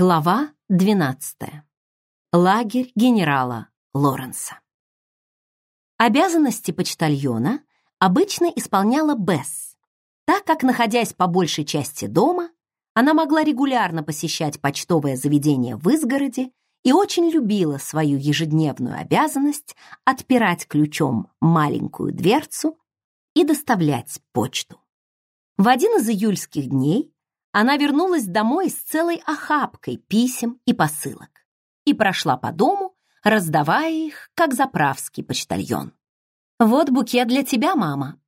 Глава 12. Лагерь генерала Лоренса. Обязанности почтальона обычно исполняла Бесс, так как, находясь по большей части дома, она могла регулярно посещать почтовое заведение в изгороде и очень любила свою ежедневную обязанность отпирать ключом маленькую дверцу и доставлять почту. В один из июльских дней она вернулась домой с целой охапкой писем и посылок и прошла по дому, раздавая их, как заправский почтальон. «Вот букет для тебя, мама».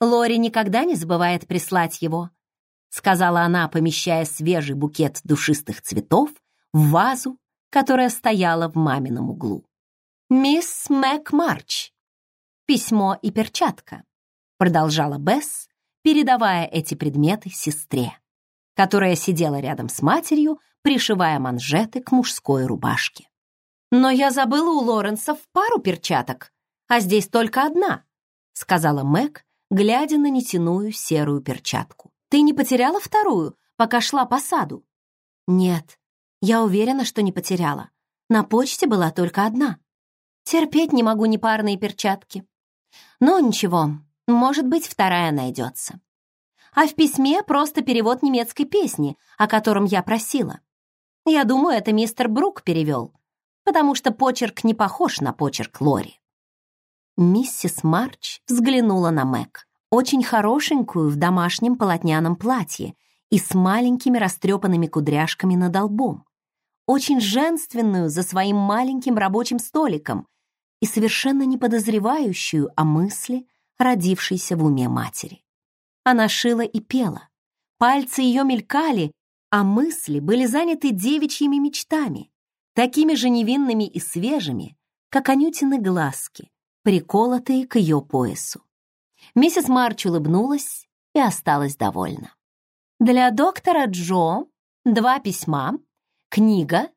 Лори никогда не забывает прислать его, сказала она, помещая свежий букет душистых цветов в вазу, которая стояла в мамином углу. «Мисс Мэг Марч. Письмо и перчатка», продолжала Бесс, передавая эти предметы сестре которая сидела рядом с матерью, пришивая манжеты к мужской рубашке. «Но я забыла у Лоренса в пару перчаток, а здесь только одна», сказала Мэг, глядя на нетяную серую перчатку. «Ты не потеряла вторую, пока шла по саду?» «Нет, я уверена, что не потеряла. На почте была только одна. Терпеть не могу непарные перчатки. Но ничего, может быть, вторая найдется а в письме просто перевод немецкой песни, о котором я просила. Я думаю, это мистер Брук перевел, потому что почерк не похож на почерк Лори. Миссис Марч взглянула на Мэг, очень хорошенькую в домашнем полотняном платье и с маленькими растрепанными кудряшками над лбом, очень женственную за своим маленьким рабочим столиком и совершенно не подозревающую о мысли, родившейся в уме матери. Она шила и пела. Пальцы ее мелькали, а мысли были заняты девичьими мечтами, такими же невинными и свежими, как Анютины глазки, приколотые к ее поясу. Миссис Марч улыбнулась и осталась довольна. Для доктора Джо два письма, книга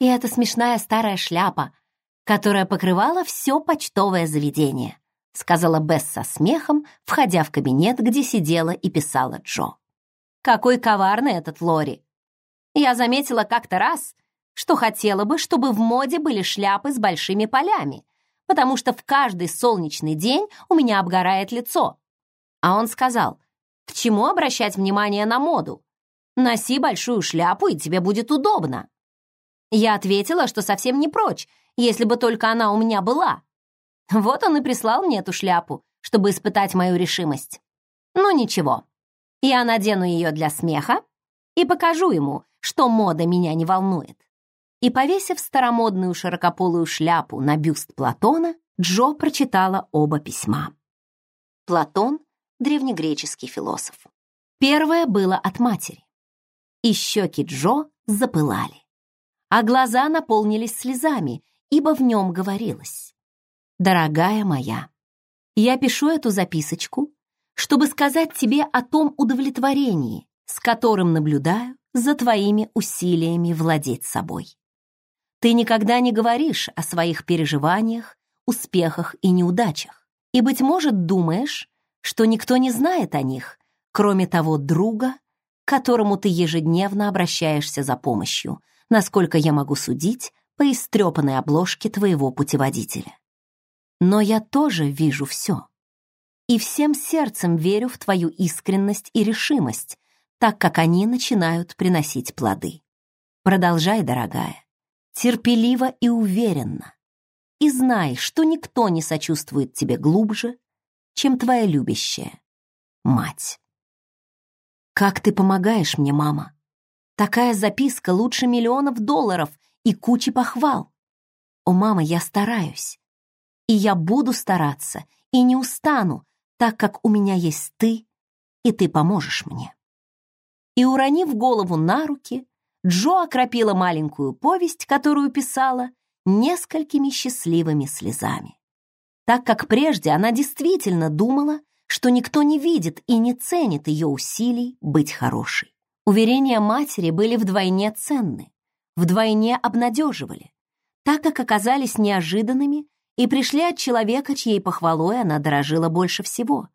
и эта смешная старая шляпа, которая покрывала все почтовое заведение сказала Бесс со смехом, входя в кабинет, где сидела и писала Джо. Какой коварный этот Лори. Я заметила как-то раз, что хотела бы, чтобы в моде были шляпы с большими полями, потому что в каждый солнечный день у меня обгорает лицо. А он сказал, к чему обращать внимание на моду? Носи большую шляпу, и тебе будет удобно. Я ответила, что совсем не прочь, если бы только она у меня была. Вот он и прислал мне эту шляпу, чтобы испытать мою решимость. Ну ничего, я надену ее для смеха и покажу ему, что мода меня не волнует. И повесив старомодную широкополую шляпу на бюст Платона, Джо прочитала оба письма. Платон — древнегреческий философ. Первое было от матери. И щеки Джо запылали, а глаза наполнились слезами, ибо в нем говорилось дорогая моя, я пишу эту записочку, чтобы сказать тебе о том удовлетворении, с которым наблюдаю за твоими усилиями владеть собой. Ты никогда не говоришь о своих переживаниях, успехах и неудачах, и, быть может, думаешь, что никто не знает о них, кроме того друга, к которому ты ежедневно обращаешься за помощью, насколько я могу судить по истрепанной обложке твоего путеводителя. Но я тоже вижу все. И всем сердцем верю в твою искренность и решимость, так как они начинают приносить плоды. Продолжай, дорогая, терпеливо и уверенно. И знай, что никто не сочувствует тебе глубже, чем твоя любящая мать. Как ты помогаешь мне, мама? Такая записка лучше миллионов долларов и кучи похвал. О, мама, я стараюсь. И я буду стараться, и не устану, так как у меня есть ты, и ты поможешь мне. И, уронив голову на руки, Джо окропила маленькую повесть, которую писала, несколькими счастливыми слезами. Так как прежде она действительно думала, что никто не видит и не ценит ее усилий быть хорошей. Уверения матери были вдвойне ценны, вдвойне обнадеживали, так как оказались неожиданными и пришли от человека, чьей похвалой она дорожила больше всего.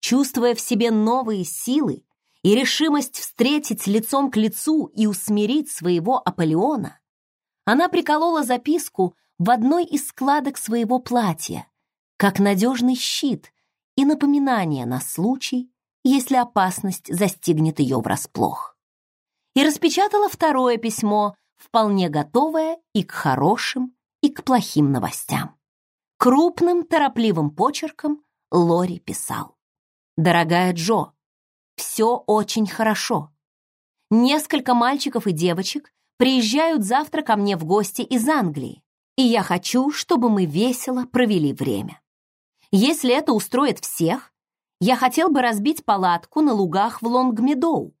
Чувствуя в себе новые силы и решимость встретить лицом к лицу и усмирить своего Аполеона, она приколола записку в одной из складок своего платья, как надежный щит и напоминание на случай, если опасность застигнет ее врасплох. И распечатала второе письмо, вполне готовое и к хорошим, и к плохим новостям. Крупным, торопливым почерком Лори писал. «Дорогая Джо, все очень хорошо. Несколько мальчиков и девочек приезжают завтра ко мне в гости из Англии, и я хочу, чтобы мы весело провели время. Если это устроит всех, я хотел бы разбить палатку на лугах в Лонгмедоу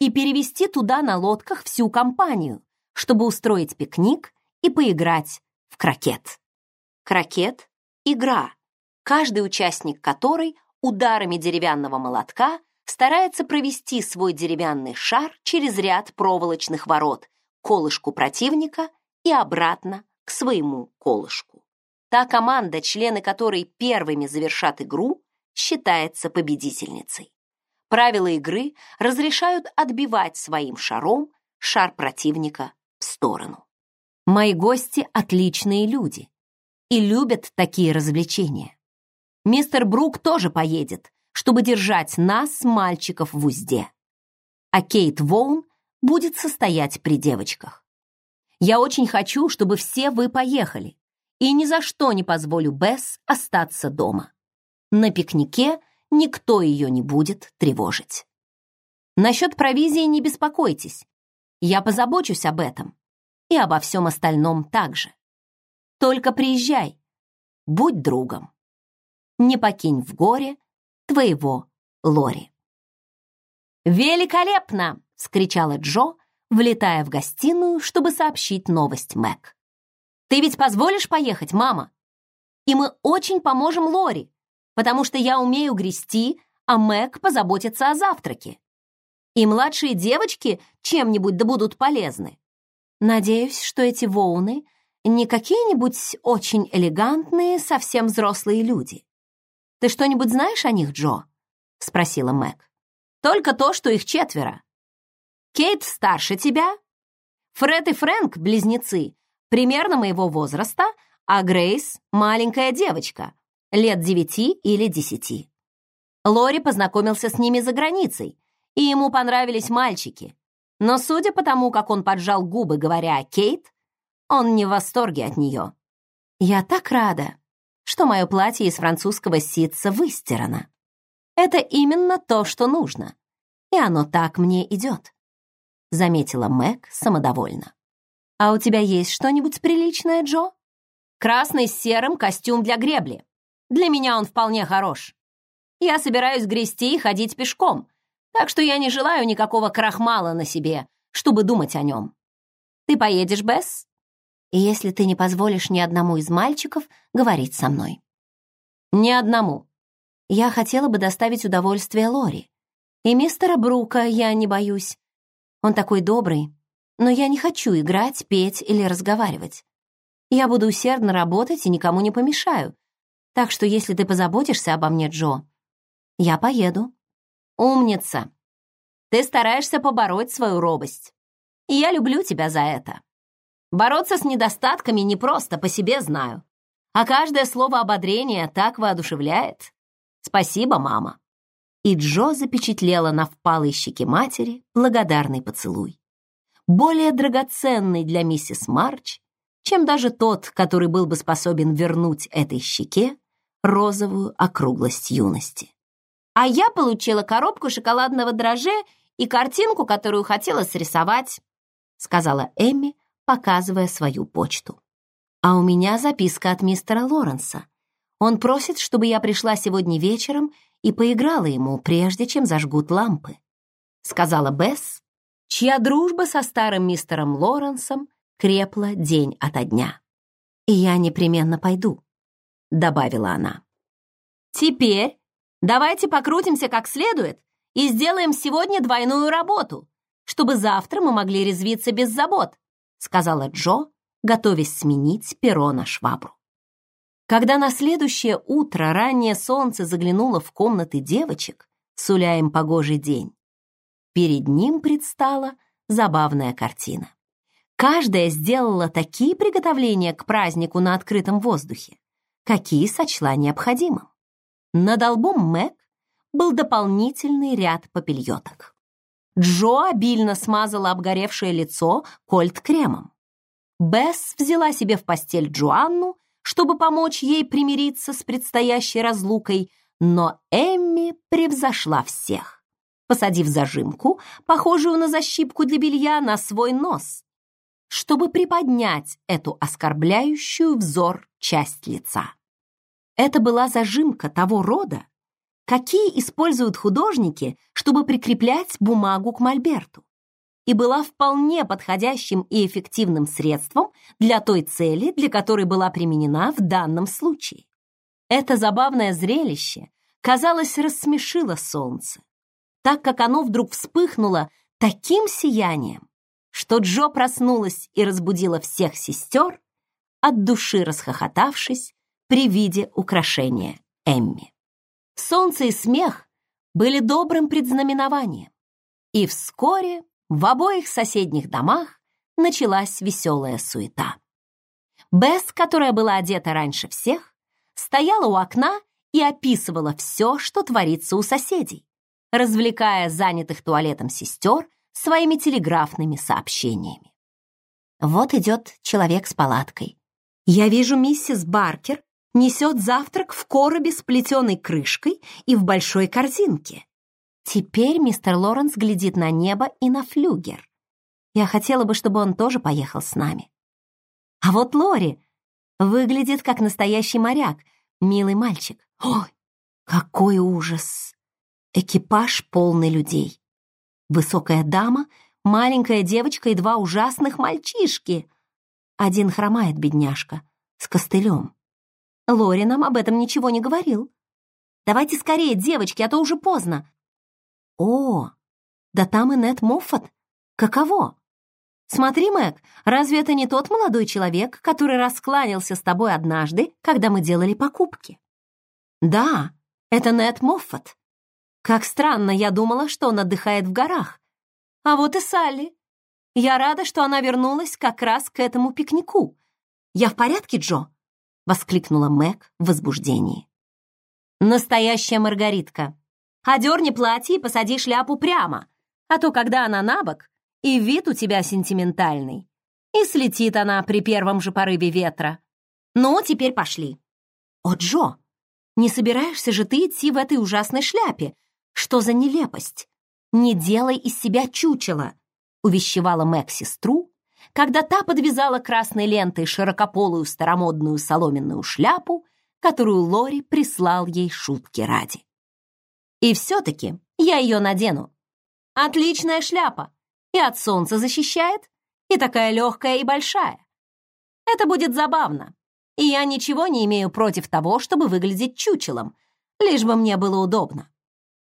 и перевести туда на лодках всю компанию, чтобы устроить пикник и поиграть в крокет. Крокет — игра, каждый участник которой ударами деревянного молотка старается провести свой деревянный шар через ряд проволочных ворот колышку противника и обратно к своему колышку. Та команда, члены которой первыми завершат игру, считается победительницей. Правила игры разрешают отбивать своим шаром шар противника в сторону. Мои гости — отличные люди и любят такие развлечения. Мистер Брук тоже поедет, чтобы держать нас, мальчиков, в узде. А Кейт Воун будет состоять при девочках. Я очень хочу, чтобы все вы поехали, и ни за что не позволю Бесс остаться дома. На пикнике никто ее не будет тревожить. Насчет провизии не беспокойтесь. Я позабочусь об этом и обо всем остальном также. Только приезжай, будь другом. Не покинь в горе твоего Лори. «Великолепно!» — скричала Джо, влетая в гостиную, чтобы сообщить новость Мэг. «Ты ведь позволишь поехать, мама? И мы очень поможем Лори, потому что я умею грести, а Мэг позаботится о завтраке. И младшие девочки чем-нибудь да будут полезны. Надеюсь, что эти воуны не какие-нибудь очень элегантные, совсем взрослые люди. Ты что-нибудь знаешь о них, Джо?» — спросила Мэг. «Только то, что их четверо. Кейт старше тебя. Фред и Фрэнк — близнецы, примерно моего возраста, а Грейс — маленькая девочка, лет девяти или десяти. Лори познакомился с ними за границей, и ему понравились мальчики. Но судя по тому, как он поджал губы, говоря о Кейт, он не в восторге от нее. «Я так рада», что мое платье из французского ситца выстирано. Это именно то, что нужно, и оно так мне идет», — заметила Мэг самодовольно. «А у тебя есть что-нибудь приличное, Джо?» «Красный с серым костюм для гребли. Для меня он вполне хорош. Я собираюсь грести и ходить пешком, так что я не желаю никакого крахмала на себе, чтобы думать о нем. Ты поедешь, Бесс?» И если ты не позволишь ни одному из мальчиков говорить со мной. Ни одному. Я хотела бы доставить удовольствие Лори. И мистера Брука я не боюсь. Он такой добрый, но я не хочу играть, петь или разговаривать. Я буду усердно работать и никому не помешаю. Так что если ты позаботишься обо мне, Джо, я поеду. Умница. Ты стараешься побороть свою робость. И я люблю тебя за это. Бороться с недостатками не просто, по себе знаю. А каждое слово ободрения так воодушевляет. Спасибо, мама. И Джо запечатлела на впалой щеке матери благодарный поцелуй. Более драгоценный для миссис Марч, чем даже тот, который был бы способен вернуть этой щеке розовую округлость юности. А я получила коробку шоколадного дрожжа и картинку, которую хотела срисовать, сказала Эмми, показывая свою почту. «А у меня записка от мистера Лоренса. Он просит, чтобы я пришла сегодня вечером и поиграла ему, прежде чем зажгут лампы», сказала Бесс, чья дружба со старым мистером Лоренсом крепла день ото дня. «И я непременно пойду», — добавила она. «Теперь давайте покрутимся как следует и сделаем сегодня двойную работу, чтобы завтра мы могли резвиться без забот», сказала Джо, готовясь сменить перо на швабру. Когда на следующее утро раннее солнце заглянуло в комнаты девочек, суля им погожий день, перед ним предстала забавная картина. Каждая сделала такие приготовления к празднику на открытом воздухе, какие сочла необходимым. Над лбом Мэг был дополнительный ряд попельоток. Джо обильно смазала обгоревшее лицо кольт-кремом. Бесс взяла себе в постель Джоанну, чтобы помочь ей примириться с предстоящей разлукой, но Эмми превзошла всех, посадив зажимку, похожую на защипку для белья, на свой нос, чтобы приподнять эту оскорбляющую взор часть лица. Это была зажимка того рода, какие используют художники, чтобы прикреплять бумагу к мольберту и была вполне подходящим и эффективным средством для той цели, для которой была применена в данном случае. Это забавное зрелище, казалось, рассмешило солнце, так как оно вдруг вспыхнуло таким сиянием, что Джо проснулась и разбудила всех сестер, от души расхохотавшись при виде украшения Эмми. Солнце и смех были добрым предзнаменованием, и вскоре в обоих соседних домах началась веселая суета. Бесс, которая была одета раньше всех, стояла у окна и описывала все, что творится у соседей, развлекая занятых туалетом сестер своими телеграфными сообщениями. Вот идет человек с палаткой. Я вижу миссис Баркер несет завтрак в коробе с плетеной крышкой и в большой корзинке. Теперь мистер Лоренс глядит на небо и на флюгер. Я хотела бы, чтобы он тоже поехал с нами. А вот Лори выглядит как настоящий моряк, милый мальчик. Ой, какой ужас! Экипаж полный людей. Высокая дама, маленькая девочка и два ужасных мальчишки. Один хромает, бедняжка, с костылем. Лори нам об этом ничего не говорил. Давайте скорее, девочки, а то уже поздно. О, да там и Нет Моффат. Каково? Смотри, Мэг, разве это не тот молодой человек, который раскланялся с тобой однажды, когда мы делали покупки? Да, это Нет Моффат. Как странно, я думала, что он отдыхает в горах. А вот и Салли. Я рада, что она вернулась как раз к этому пикнику. Я в порядке, Джо? Воскликнула Мэг в возбуждении. Настоящая Маргаритка, Одерни платье и посади шляпу прямо, а то, когда она на бок, и вид у тебя сентиментальный, и слетит она при первом же порыве ветра. Ну, теперь пошли. О, Джо, не собираешься же ты идти в этой ужасной шляпе? Что за нелепость? Не делай из себя чучело, увещевала Мэг сестру, когда та подвязала красной лентой широкополую старомодную соломенную шляпу, которую Лори прислал ей шутки ради. И все-таки я ее надену. Отличная шляпа. И от солнца защищает, и такая легкая и большая. Это будет забавно. И я ничего не имею против того, чтобы выглядеть чучелом, лишь бы мне было удобно.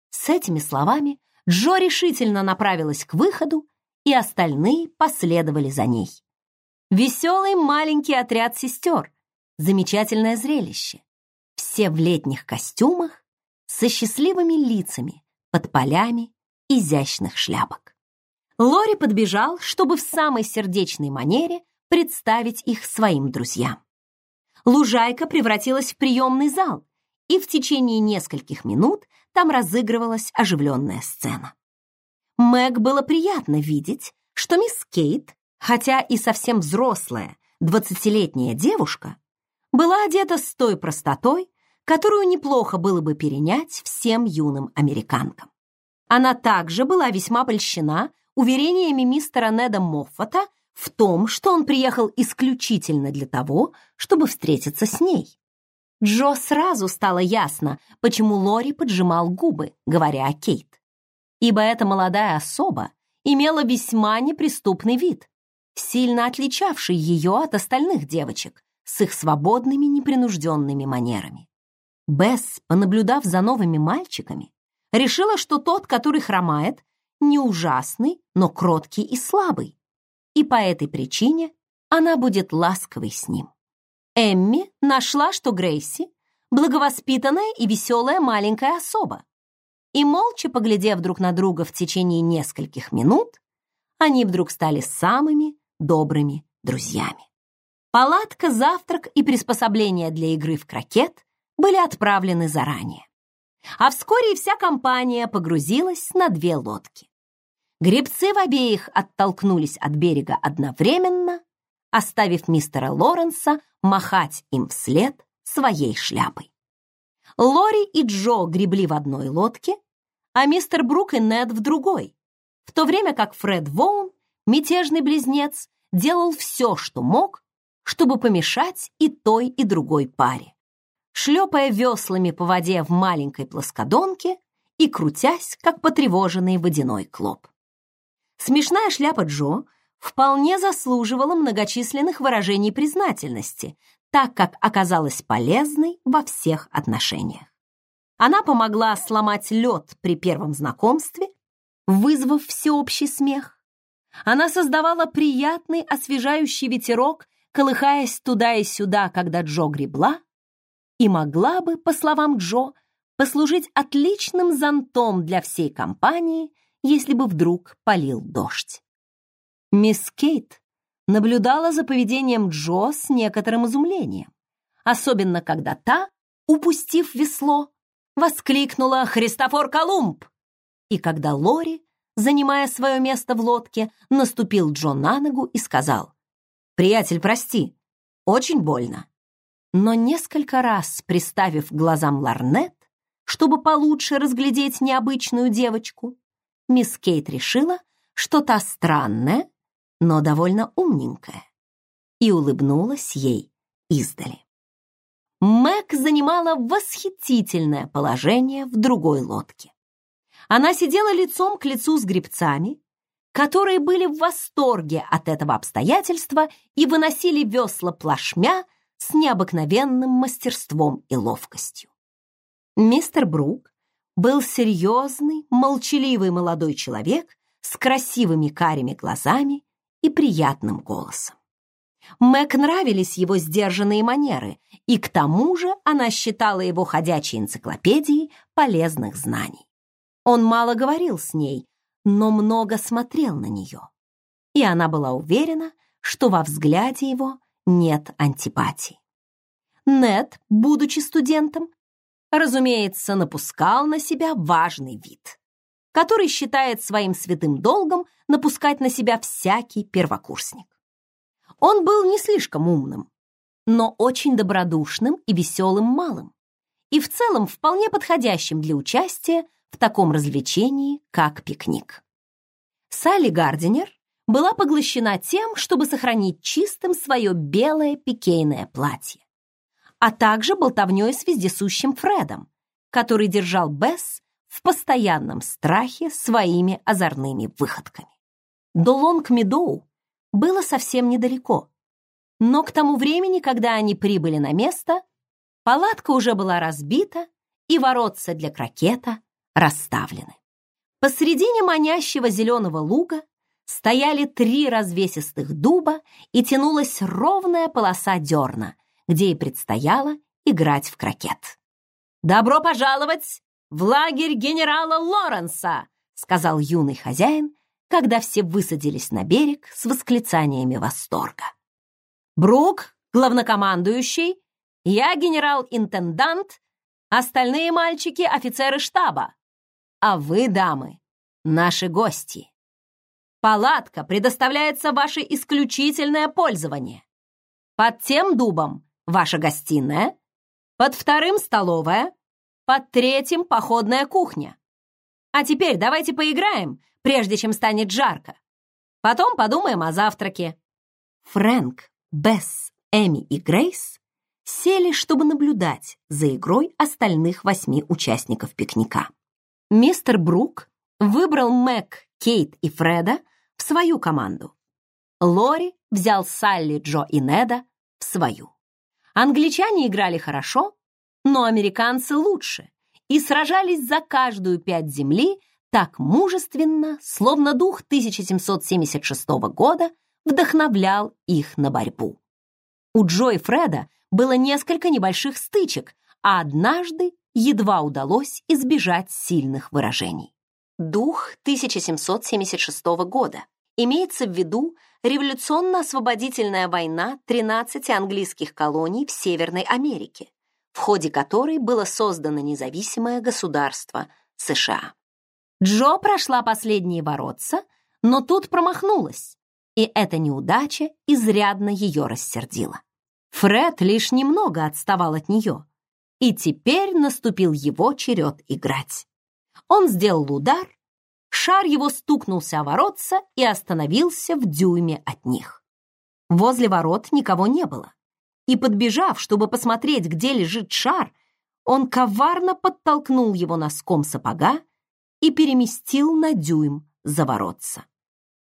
С этими словами Джо решительно направилась к выходу, и остальные последовали за ней. Веселый маленький отряд сестер. Замечательное зрелище. Все в летних костюмах со счастливыми лицами под полями изящных шляпок. Лори подбежал, чтобы в самой сердечной манере представить их своим друзьям. Лужайка превратилась в приемный зал, и в течение нескольких минут там разыгрывалась оживленная сцена. Мэг было приятно видеть, что мисс Кейт, хотя и совсем взрослая, двадцатилетняя девушка, была одета с той простотой, которую неплохо было бы перенять всем юным американкам. Она также была весьма польщена уверениями мистера Неда Моффата в том, что он приехал исключительно для того, чтобы встретиться с ней. Джо сразу стало ясно, почему Лори поджимал губы, говоря о Кейт. Ибо эта молодая особа имела весьма неприступный вид, сильно отличавший ее от остальных девочек с их свободными непринужденными манерами. Бесс, понаблюдав за новыми мальчиками, решила, что тот, который хромает, не ужасный, но кроткий и слабый. И по этой причине она будет ласковой с ним. Эмми нашла, что Грейси — благовоспитанная и веселая маленькая особа. И молча поглядев друг на друга в течение нескольких минут, они вдруг стали самыми добрыми друзьями. Палатка, завтрак и приспособления для игры в крокет были отправлены заранее. А вскоре вся компания погрузилась на две лодки. Гребцы в обеих оттолкнулись от берега одновременно, оставив мистера Лоренса махать им вслед своей шляпой. Лори и Джо гребли в одной лодке, а мистер Брук и Нед в другой, в то время как Фред Воун, мятежный близнец, делал все, что мог, чтобы помешать и той, и другой паре, шлепая веслами по воде в маленькой плоскодонке и крутясь, как потревоженный водяной клоп. Смешная шляпа Джо вполне заслуживала многочисленных выражений признательности, так как оказалась полезной во всех отношениях. Она помогла сломать лед при первом знакомстве, вызвав всеобщий смех. Она создавала приятный освежающий ветерок, колыхаясь туда и сюда, когда Джо гребла, и могла бы, по словам Джо, послужить отличным зонтом для всей компании, если бы вдруг полил дождь. Мисс Кейт наблюдала за поведением Джо с некоторым изумлением, особенно когда та, упустив весло, воскликнула «Христофор Колумб!» И когда Лори, занимая свое место в лодке, наступил Джо на ногу и сказал «Приятель, прости, очень больно». Но несколько раз, приставив глазам ларнет, чтобы получше разглядеть необычную девочку, мисс Кейт решила, что та странная, но довольно умненькая, и улыбнулась ей издали. Мэг занимала восхитительное положение в другой лодке. Она сидела лицом к лицу с гребцами, которые были в восторге от этого обстоятельства и выносили весла плашмя с необыкновенным мастерством и ловкостью. Мистер Брук был серьезный, молчаливый молодой человек с красивыми карими глазами и приятным голосом. Мэг нравились его сдержанные манеры, и к тому же она считала его ходячей энциклопедией полезных знаний. Он мало говорил с ней, но много смотрел на нее. И она была уверена, что во взгляде его нет антипатии. Нед, будучи студентом, разумеется, напускал на себя важный вид, который считает своим святым долгом напускать на себя всякий первокурсник. Он был не слишком умным, но очень добродушным и веселым малым, и в целом вполне подходящим для участия в таком развлечении, как пикник. Салли Гардинер была поглощена тем, чтобы сохранить чистым свое белое пикейное платье, а также болтовнёй с вездесущим Фредом, который держал Бесс в постоянном страхе своими озорными выходками. До Лонг-Медоу было совсем недалеко, но к тому времени, когда они прибыли на место, палатка уже была разбита и воротца для крокета расставлены. Посредине манящего зеленого луга стояли три развесистых дуба и тянулась ровная полоса дерна, где и предстояло играть в крокет. «Добро пожаловать в лагерь генерала Лоренса!» сказал юный хозяин, когда все высадились на берег с восклицаниями восторга. «Брук, главнокомандующий, я генерал-интендант, остальные мальчики — офицеры штаба, а вы, дамы, наши гости. Палатка предоставляется ваше исключительное пользование. Под тем дубом ваша гостиная, под вторым столовая, под третьим походная кухня. А теперь давайте поиграем, прежде чем станет жарко. Потом подумаем о завтраке. Фрэнк, Бесс, Эми и Грейс сели, чтобы наблюдать за игрой остальных восьми участников пикника. Мистер Брук выбрал Мэг, Кейт и Фреда в свою команду. Лори взял Салли, Джо и Неда в свою. Англичане играли хорошо, но американцы лучше и сражались за каждую пять земли так мужественно, словно дух 1776 года вдохновлял их на борьбу. У Джо и Фреда было несколько небольших стычек, а однажды едва удалось избежать сильных выражений. Дух 1776 года. Имеется в виду революционно-освободительная война 13 английских колоний в Северной Америке, в ходе которой было создано независимое государство США. Джо прошла последние воротца, но тут промахнулась, и эта неудача изрядно ее рассердила. Фред лишь немного отставал от нее, и теперь наступил его черед играть. Он сделал удар, шар его стукнулся о воротца и остановился в дюйме от них. Возле ворот никого не было, и, подбежав, чтобы посмотреть, где лежит шар, он коварно подтолкнул его носком сапога и переместил на дюйм за воротца.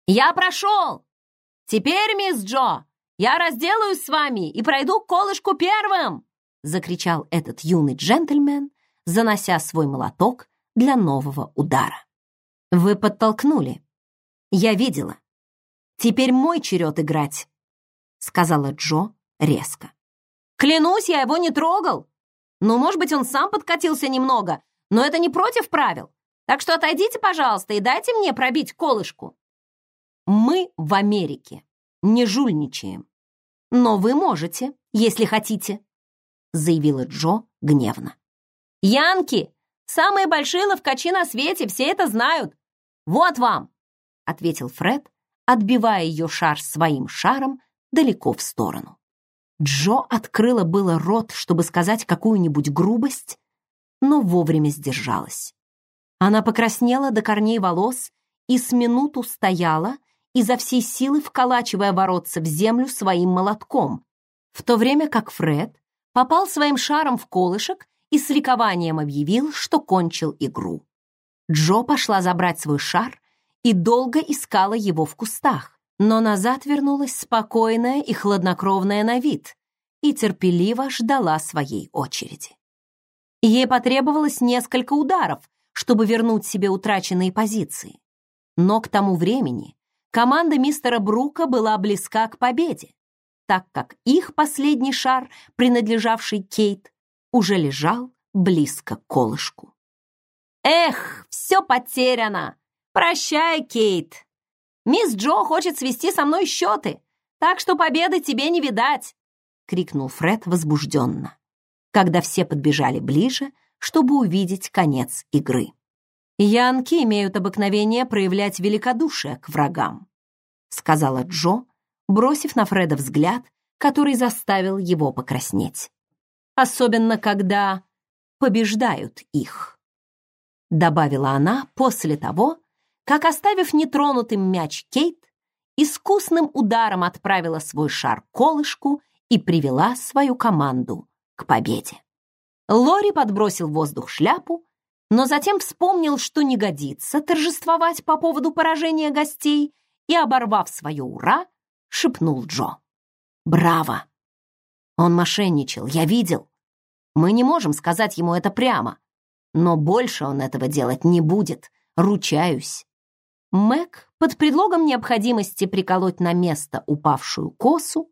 «Я прошел! Теперь, мисс Джо, я разделаюсь с вами и пройду колышку первым!» закричал этот юный джентльмен, занося свой молоток для нового удара. «Вы подтолкнули. Я видела. Теперь мой черед играть», — сказала Джо резко. «Клянусь, я его не трогал. Ну, может быть, он сам подкатился немного, но это не против правил. Так что отойдите, пожалуйста, и дайте мне пробить колышку». «Мы в Америке не жульничаем. Но вы можете, если хотите», заявила Джо гневно. «Янки! Самые большие ловкачи на свете, все это знают! Вот вам!» ответил Фред, отбивая ее шар своим шаром далеко в сторону. Джо открыла было рот, чтобы сказать какую-нибудь грубость, но вовремя сдержалась. Она покраснела до корней волос и с минуту стояла, изо всей силы вколачивая воротца в землю своим молотком, в то время как Фред попал своим шаром в колышек и с ликованием объявил, что кончил игру. Джо пошла забрать свой шар и долго искала его в кустах, но назад вернулась спокойная и хладнокровная на вид и терпеливо ждала своей очереди. Ей потребовалось несколько ударов, чтобы вернуть себе утраченные позиции. Но к тому времени команда мистера Брука была близка к победе так как их последний шар, принадлежавший Кейт, уже лежал близко к колышку. «Эх, все потеряно! Прощай, Кейт! Мисс Джо хочет свести со мной счеты, так что победы тебе не видать!» — крикнул Фред возбужденно, когда все подбежали ближе, чтобы увидеть конец игры. «Янки имеют обыкновение проявлять великодушие к врагам», — сказала Джо, бросив на Фреда взгляд, который заставил его покраснеть. Особенно, когда побеждают их. Добавила она после того, как, оставив нетронутым мяч Кейт, искусным ударом отправила свой шар колышку и привела свою команду к победе. Лори подбросил в воздух шляпу, но затем вспомнил, что не годится торжествовать по поводу поражения гостей и, оборвав свое «Ура», шепнул Джо. «Браво!» Он мошенничал, я видел. Мы не можем сказать ему это прямо, но больше он этого делать не будет, ручаюсь. Мэг, под предлогом необходимости приколоть на место упавшую косу,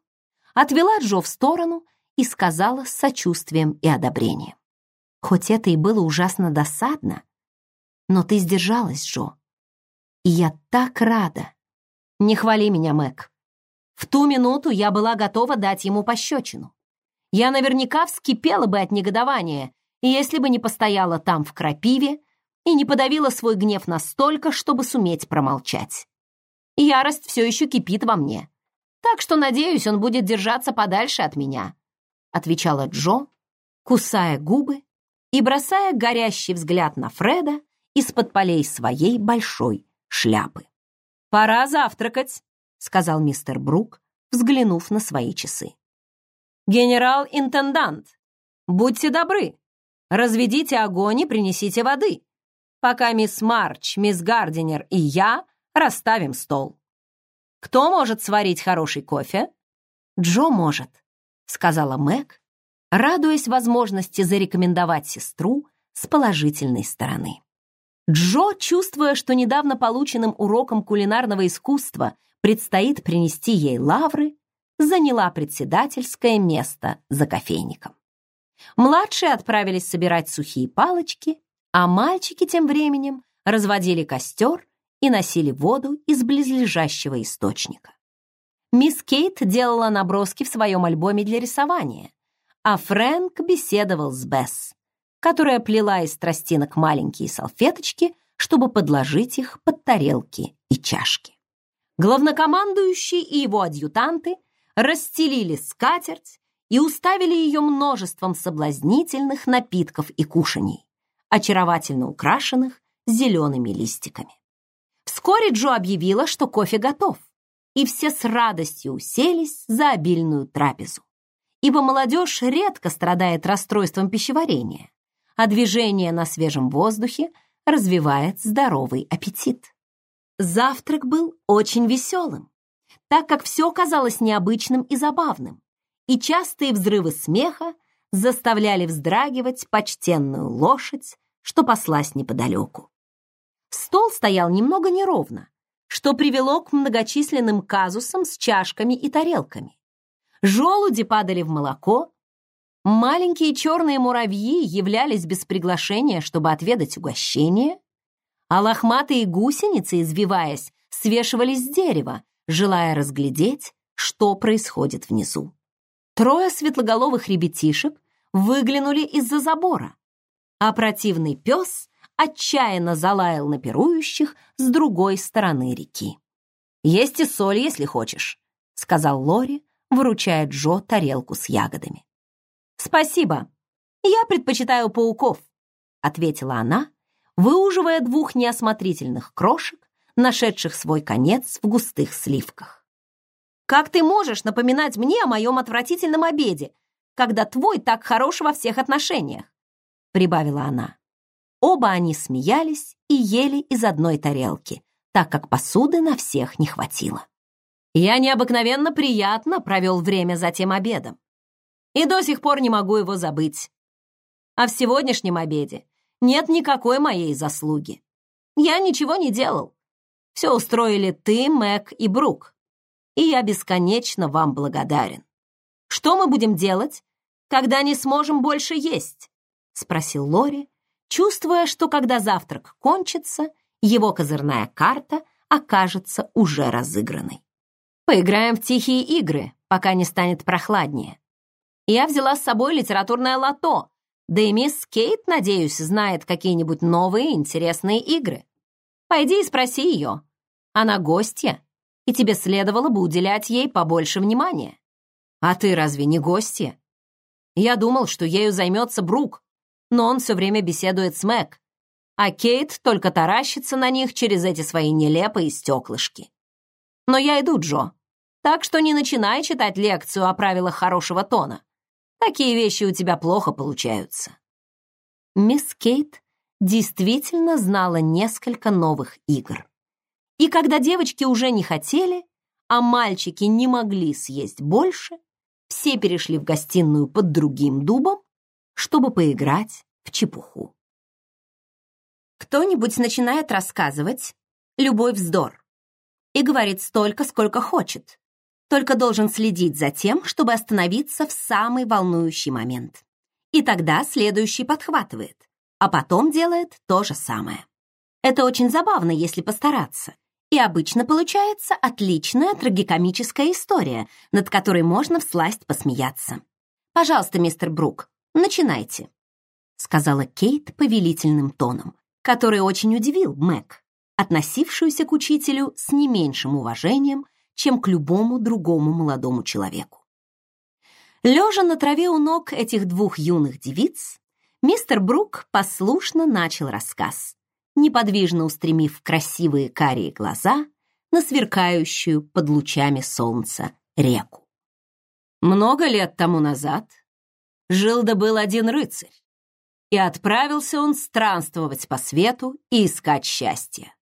отвела Джо в сторону и сказала с сочувствием и одобрением. Хоть это и было ужасно досадно, но ты сдержалась, Джо. И я так рада. Не хвали меня, Мэг. В ту минуту я была готова дать ему пощечину. Я наверняка вскипела бы от негодования, если бы не постояла там в крапиве и не подавила свой гнев настолько, чтобы суметь промолчать. Ярость все еще кипит во мне, так что, надеюсь, он будет держаться подальше от меня», отвечала Джо, кусая губы и бросая горящий взгляд на Фреда из-под полей своей большой шляпы. «Пора завтракать», сказал мистер Брук, взглянув на свои часы. «Генерал-интендант, будьте добры, разведите огонь и принесите воды, пока мисс Марч, мисс Гардинер и я расставим стол. Кто может сварить хороший кофе?» «Джо может», — сказала Мэг, радуясь возможности зарекомендовать сестру с положительной стороны. Джо, чувствуя, что недавно полученным уроком кулинарного искусства предстоит принести ей лавры, заняла председательское место за кофейником. Младшие отправились собирать сухие палочки, а мальчики тем временем разводили костер и носили воду из близлежащего источника. Мисс Кейт делала наброски в своем альбоме для рисования, а Фрэнк беседовал с Бесс, которая плела из тростинок маленькие салфеточки, чтобы подложить их под тарелки и чашки. Главнокомандующий и его адъютанты расстелили скатерть и уставили ее множеством соблазнительных напитков и кушаний, очаровательно украшенных зелеными листиками. Вскоре Джо объявила, что кофе готов, и все с радостью уселись за обильную трапезу. Ибо молодежь редко страдает расстройством пищеварения, а движение на свежем воздухе развивает здоровый аппетит. Завтрак был очень веселым, так как все казалось необычным и забавным, и частые взрывы смеха заставляли вздрагивать почтенную лошадь, что паслась неподалеку. Стол стоял немного неровно, что привело к многочисленным казусам с чашками и тарелками. Желуди падали в молоко, маленькие черные муравьи являлись без приглашения, чтобы отведать угощение, а лохматые гусеницы, извиваясь, свешивались с дерева, желая разглядеть, что происходит внизу. Трое светлоголовых ребятишек выглянули из-за забора, а противный пес отчаянно залаял на пирующих с другой стороны реки. «Есть и соль, если хочешь», — сказал Лори, вручая Джо тарелку с ягодами. «Спасибо. Я предпочитаю пауков», — ответила она, выуживая двух неосмотрительных крошек, нашедших свой конец в густых сливках. Как ты можешь напоминать мне о моем отвратительном обеде, когда твой так хорош во всех отношениях?» Прибавила она. Оба они смеялись и ели из одной тарелки, так как посуды на всех не хватило. Я необыкновенно приятно провел время за тем обедом. И до сих пор не могу его забыть. А в сегодняшнем обеде нет никакой моей заслуги. Я ничего не делал. Все устроили ты, Мэг и Брук и я бесконечно вам благодарен. Что мы будем делать, когда не сможем больше есть? Спросил Лори, чувствуя, что когда завтрак кончится, его козырная карта окажется уже разыгранной. Поиграем в тихие игры, пока не станет прохладнее. Я взяла с собой литературное лото, да и мисс Кейт, надеюсь, знает какие-нибудь новые интересные игры. Пойди и спроси ее. Она гостья и тебе следовало бы уделять ей побольше внимания. А ты разве не гостья? Я думал, что ею займется Брук, но он все время беседует с Мэг, а Кейт только таращится на них через эти свои нелепые стеклышки. Но я иду, Джо, так что не начинай читать лекцию о правилах хорошего тона. Такие вещи у тебя плохо получаются. Мисс Кейт действительно знала несколько новых игр. И когда девочки уже не хотели, а мальчики не могли съесть больше, все перешли в гостиную под другим дубом, чтобы поиграть в чепуху. Кто-нибудь начинает рассказывать «любой вздор» и говорит столько, сколько хочет, только должен следить за тем, чтобы остановиться в самый волнующий момент. И тогда следующий подхватывает, а потом делает то же самое. Это очень забавно, если постараться, и обычно получается отличная трагикомическая история, над которой можно всласть посмеяться. «Пожалуйста, мистер Брук, начинайте», сказала Кейт повелительным тоном, который очень удивил Мэг, относившуюся к учителю с не меньшим уважением, чем к любому другому молодому человеку. Лежа на траве у ног этих двух юных девиц, мистер Брук послушно начал рассказ, неподвижно устремив красивые карие глаза на сверкающую под лучами солнца реку. Много лет тому назад жил да был один рыцарь, и отправился он странствовать по свету и искать счастье,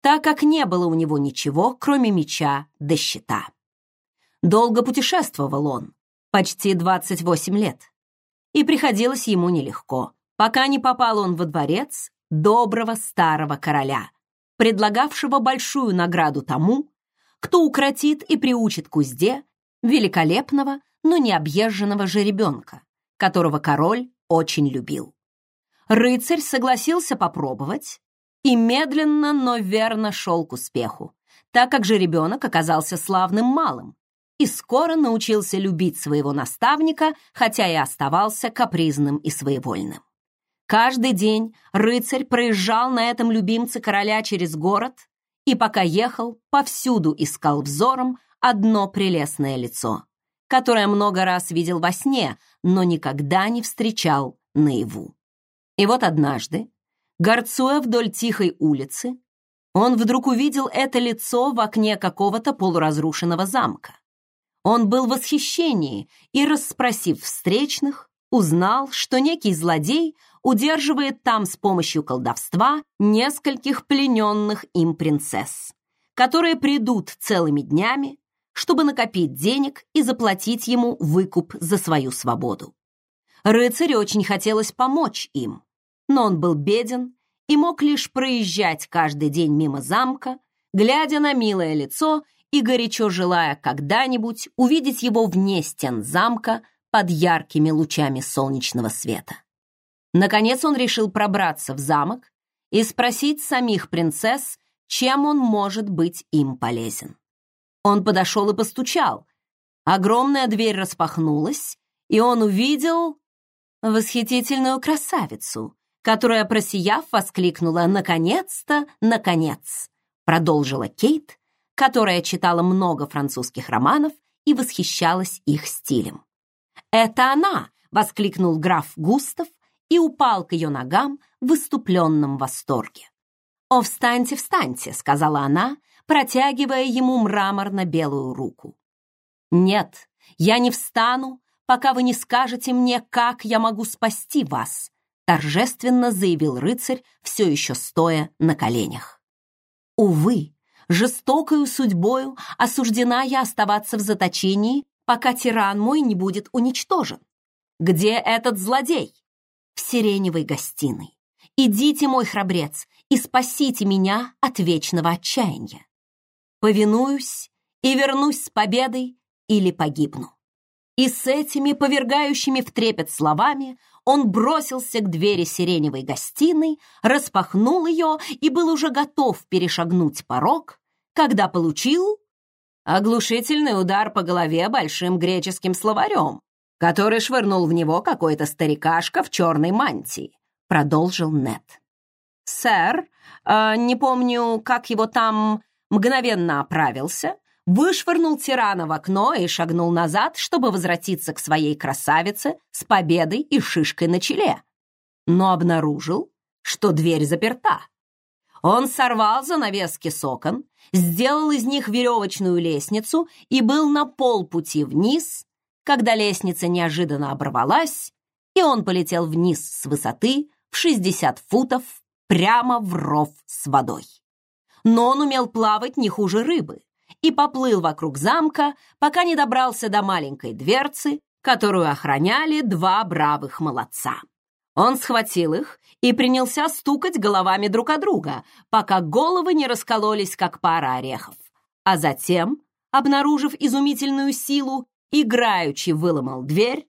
так как не было у него ничего, кроме меча да щита. Долго путешествовал он, почти 28 лет, и приходилось ему нелегко, пока не попал он во дворец доброго старого короля, предлагавшего большую награду тому, кто укротит и приучит к узде великолепного, но не объезженного жеребенка, которого король очень любил. Рыцарь согласился попробовать и медленно, но верно шел к успеху, так как же ребенок оказался славным малым и скоро научился любить своего наставника, хотя и оставался капризным и своевольным. Каждый день рыцарь проезжал на этом любимце короля через город и пока ехал, повсюду искал взором одно прелестное лицо, которое много раз видел во сне, но никогда не встречал наяву. И вот однажды, горцуя вдоль тихой улицы, он вдруг увидел это лицо в окне какого-то полуразрушенного замка. Он был в восхищении и, расспросив встречных, узнал, что некий злодей удерживает там с помощью колдовства нескольких плененных им принцесс, которые придут целыми днями, чтобы накопить денег и заплатить ему выкуп за свою свободу. Рыцарю очень хотелось помочь им, но он был беден и мог лишь проезжать каждый день мимо замка, глядя на милое лицо и горячо желая когда-нибудь увидеть его вне стен замка под яркими лучами солнечного света. Наконец он решил пробраться в замок и спросить самих принцесс, чем он может быть им полезен. Он подошел и постучал. Огромная дверь распахнулась, и он увидел восхитительную красавицу, которая, просияв, воскликнула «Наконец-то, наконец!» Продолжила Кейт, которая читала много французских романов и восхищалась их стилем. «Это она!» — воскликнул граф Густав и упал к ее ногам в выступленном восторге. «О, встаньте, встаньте!» — сказала она, протягивая ему мраморно-белую руку. «Нет, я не встану, пока вы не скажете мне, как я могу спасти вас», торжественно заявил рыцарь, все еще стоя на коленях. «Увы, жестокою судьбою осуждена я оставаться в заточении пока тиран мой не будет уничтожен. Где этот злодей? В сиреневой гостиной. Идите, мой храбрец, и спасите меня от вечного отчаяния. Повинуюсь и вернусь с победой или погибну. И с этими повергающими в трепет словами он бросился к двери сиреневой гостиной, распахнул ее и был уже готов перешагнуть порог, когда получил Оглушительный удар по голове большим греческим словарем, который швырнул в него какой-то старикашка в черной мантии, продолжил Нет. Сэр, э, не помню, как его там мгновенно оправился, вышвырнул тирана в окно и шагнул назад, чтобы возвратиться к своей красавице с победой и шишкой на челе. Но обнаружил, что дверь заперта. Он сорвал занавески с окон, сделал из них веревочную лестницу и был на полпути вниз, когда лестница неожиданно оборвалась, и он полетел вниз с высоты в 60 футов прямо в ров с водой. Но он умел плавать не хуже рыбы и поплыл вокруг замка, пока не добрался до маленькой дверцы, которую охраняли два бравых молодца. Он схватил их и принялся стукать головами друг о друга, пока головы не раскололись, как пара орехов. А затем, обнаружив изумительную силу, играючи выломал дверь,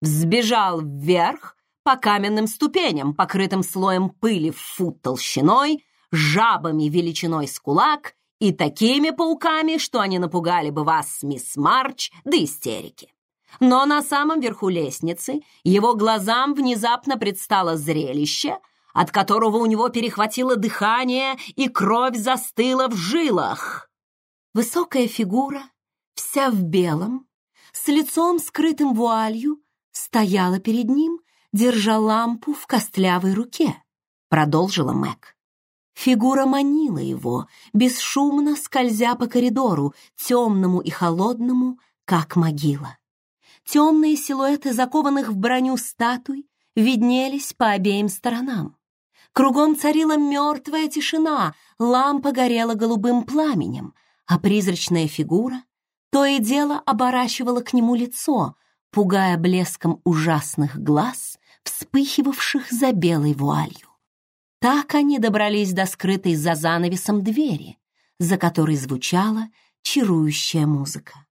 взбежал вверх по каменным ступеням, покрытым слоем пыли в фут толщиной, жабами величиной с кулак и такими пауками, что они напугали бы вас, мисс Марч, до истерики. Но на самом верху лестницы его глазам внезапно предстало зрелище, от которого у него перехватило дыхание и кровь застыла в жилах. Высокая фигура, вся в белом, с лицом скрытым вуалью, стояла перед ним, держа лампу в костлявой руке, продолжила Мэг. Фигура манила его, бесшумно скользя по коридору, темному и холодному, как могила. Темные силуэты закованных в броню статуй виднелись по обеим сторонам. Кругом царила мертвая тишина, лампа горела голубым пламенем, а призрачная фигура то и дело оборачивала к нему лицо, пугая блеском ужасных глаз, вспыхивавших за белой вуалью. Так они добрались до скрытой за занавесом двери, за которой звучала чарующая музыка.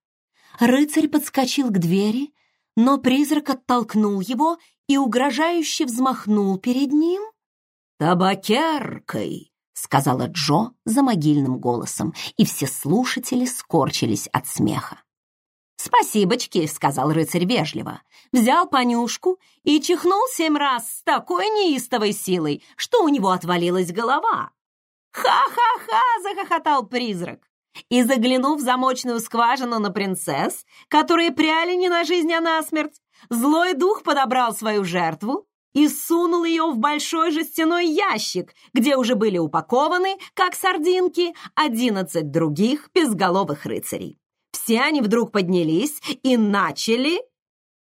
Рыцарь подскочил к двери, но призрак оттолкнул его и угрожающе взмахнул перед ним. «Табакеркой!» — сказала Джо за могильным голосом, и все слушатели скорчились от смеха. «Спасибочки», — сказал рыцарь вежливо, взял понюшку и чихнул семь раз с такой неистовой силой, что у него отвалилась голова. «Ха-ха-ха!» — захохотал призрак. И, заглянув в замочную скважину на принцесс, которые пряли не на жизнь, а на смерть, злой дух подобрал свою жертву и сунул ее в большой жестяной ящик, где уже были упакованы, как сардинки, одиннадцать других безголовых рыцарей. Все они вдруг поднялись и начали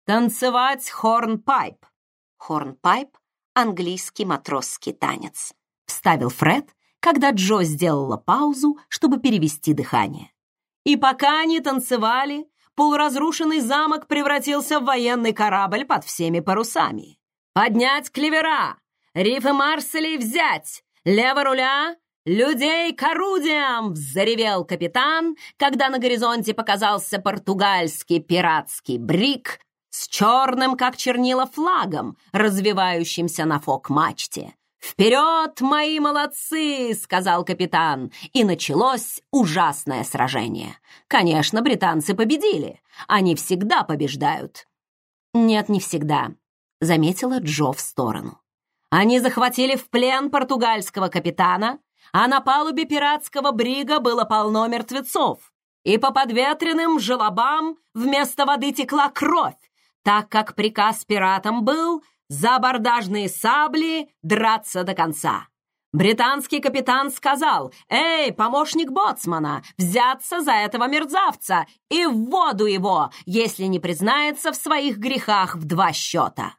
танцевать хорнпайп. Хорнпайп — английский матросский танец. Вставил Фред, когда Джо сделала паузу, чтобы перевести дыхание. И пока они танцевали, полуразрушенный замок превратился в военный корабль под всеми парусами. «Поднять клевера! Рифы Марселей взять! Лево руля! Людей к орудиям!» — взревел капитан, когда на горизонте показался португальский пиратский брик с черным, как чернила, флагом, развивающимся на фок-мачте. «Вперед, мои молодцы!» — сказал капитан, и началось ужасное сражение. Конечно, британцы победили. Они всегда побеждают. «Нет, не всегда», — заметила Джо в сторону. Они захватили в плен португальского капитана, а на палубе пиратского брига было полно мертвецов, и по подветренным желобам вместо воды текла кровь, так как приказ пиратам был за абордажные сабли драться до конца. Британский капитан сказал, «Эй, помощник боцмана, взяться за этого мерзавца и в воду его, если не признается в своих грехах в два счета».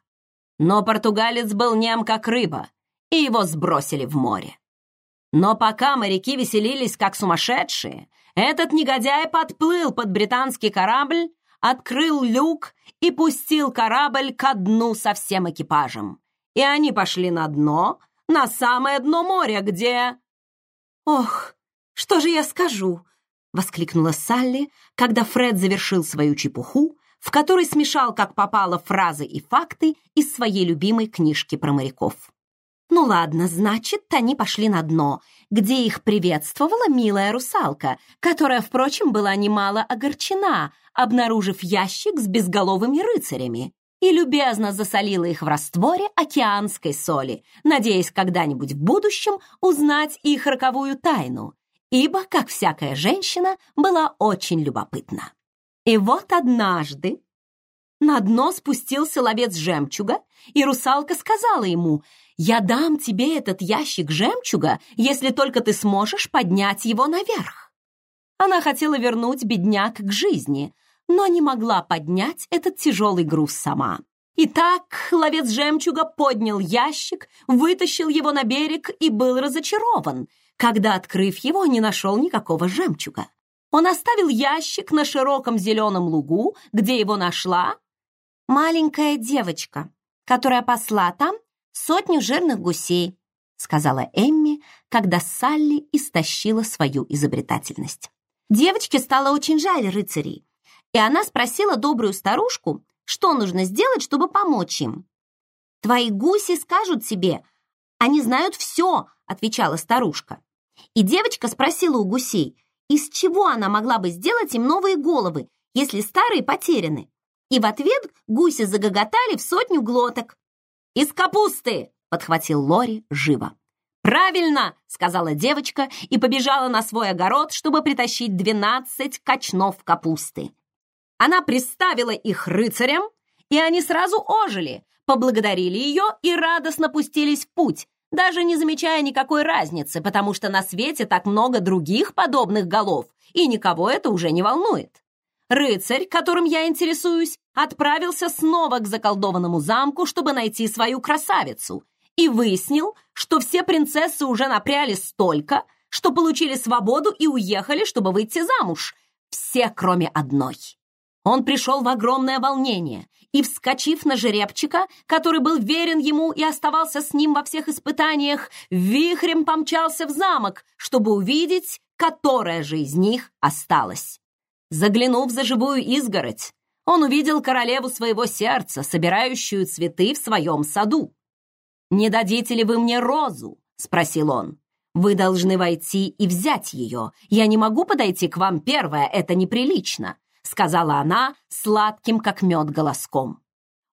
Но португалец был нем как рыба, и его сбросили в море. Но пока моряки веселились как сумасшедшие, этот негодяй подплыл под британский корабль открыл люк и пустил корабль ко дну со всем экипажем. И они пошли на дно, на самое дно моря, где... «Ох, что же я скажу?» — воскликнула Салли, когда Фред завершил свою чепуху, в которой смешал, как попало, фразы и факты из своей любимой книжки про моряков. Ну ладно, значит, они пошли на дно, где их приветствовала милая русалка, которая, впрочем, была немало огорчена, обнаружив ящик с безголовыми рыцарями, и любезно засолила их в растворе океанской соли, надеясь когда-нибудь в будущем узнать их роковую тайну, ибо, как всякая женщина, была очень любопытна. И вот однажды на дно спустился ловец жемчуга, и русалка сказала ему, «Я дам тебе этот ящик жемчуга, если только ты сможешь поднять его наверх». Она хотела вернуть бедняк к жизни, но не могла поднять этот тяжелый груз сама. Итак, ловец жемчуга поднял ящик, вытащил его на берег и был разочарован, когда, открыв его, не нашел никакого жемчуга. Он оставил ящик на широком зеленом лугу, где его нашла маленькая девочка, которая посла там сотню жирных гусей, сказала Эмми, когда Салли истощила свою изобретательность. Девочке стало очень жаль рыцарей, и она спросила добрую старушку, что нужно сделать, чтобы помочь им. «Твои гуси скажут тебе, они знают все», — отвечала старушка. И девочка спросила у гусей, из чего она могла бы сделать им новые головы, если старые потеряны. И в ответ гуси загоготали в сотню глоток. «Из капусты!» — подхватил Лори живо. «Правильно!» — сказала девочка и побежала на свой огород, чтобы притащить двенадцать качнов капусты. Она приставила их рыцарям, и они сразу ожили, поблагодарили ее и радостно пустились в путь, даже не замечая никакой разницы, потому что на свете так много других подобных голов, и никого это уже не волнует. Рыцарь, которым я интересуюсь, отправился снова к заколдованному замку, чтобы найти свою красавицу, и выяснил, что все принцессы уже напряли столько, что получили свободу и уехали, чтобы выйти замуж. Все, кроме одной. Он пришел в огромное волнение и, вскочив на жеребчика, который был верен ему и оставался с ним во всех испытаниях, вихрем помчался в замок, чтобы увидеть, которая же из них осталась. Заглянув за живую изгородь, он увидел королеву своего сердца, собирающую цветы в своем саду. «Не дадите ли вы мне розу?» — спросил он. «Вы должны войти и взять ее. Я не могу подойти к вам первая, это неприлично», — сказала она сладким, как мед, голоском.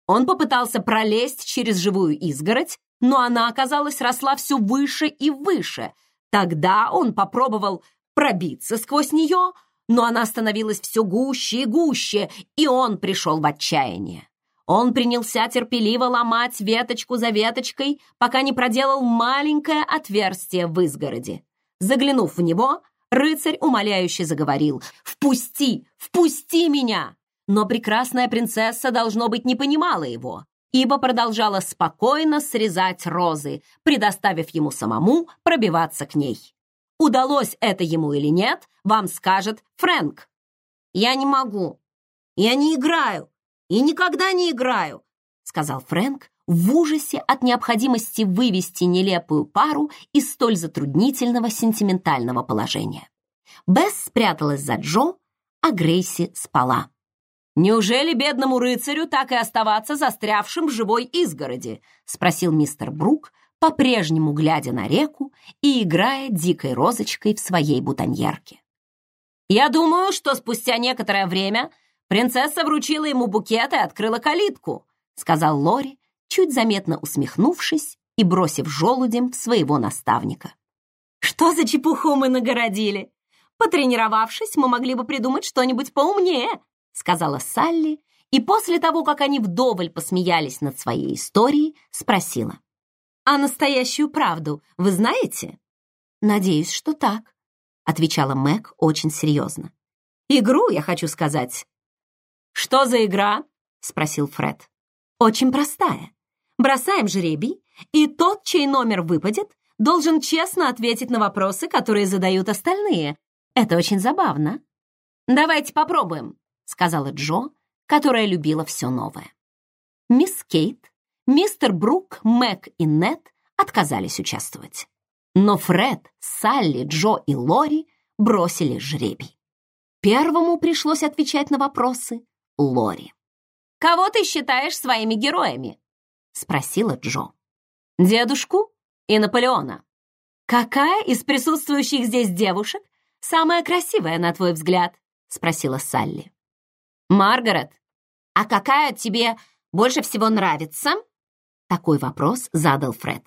Он попытался пролезть через живую изгородь, но она, оказалось, росла все выше и выше. Тогда он попробовал пробиться сквозь нее, но она становилась все гуще и гуще, и он пришел в отчаяние. Он принялся терпеливо ломать веточку за веточкой, пока не проделал маленькое отверстие в изгороди. Заглянув в него, рыцарь умоляюще заговорил «Впусти! Впусти меня!» Но прекрасная принцесса, должно быть, не понимала его, ибо продолжала спокойно срезать розы, предоставив ему самому пробиваться к ней. Удалось это ему или нет, вам скажет Фрэнк. «Я не могу. Я не играю. И никогда не играю», сказал Фрэнк в ужасе от необходимости вывести нелепую пару из столь затруднительного сентиментального положения. Бесс спряталась за Джо, а Грейси спала. «Неужели бедному рыцарю так и оставаться застрявшим в живой изгороди?» спросил мистер Брук, по-прежнему глядя на реку и играя дикой розочкой в своей бутоньерке. «Я думаю, что спустя некоторое время принцесса вручила ему букет и открыла калитку», сказал Лори, чуть заметно усмехнувшись и бросив желудем в своего наставника. «Что за чепуху мы нагородили? Потренировавшись, мы могли бы придумать что-нибудь поумнее», сказала Салли, и после того, как они вдоволь посмеялись над своей историей, спросила. А настоящую правду вы знаете? Надеюсь, что так, отвечала Мэг очень серьезно. Игру, я хочу сказать. Что за игра? спросил Фред. Очень простая. Бросаем жребий, и тот, чей номер выпадет, должен честно ответить на вопросы, которые задают остальные. Это очень забавно. Давайте попробуем, сказала Джо, которая любила все новое. Мисс Кейт Мистер Брук, Мэг и Нет отказались участвовать. Но Фред, Салли, Джо и Лори бросили жребий. Первому пришлось отвечать на вопросы Лори. «Кого ты считаешь своими героями?» — спросила Джо. «Дедушку и Наполеона. Какая из присутствующих здесь девушек самая красивая, на твой взгляд?» — спросила Салли. «Маргарет, а какая тебе больше всего нравится?» Такой вопрос задал Фред.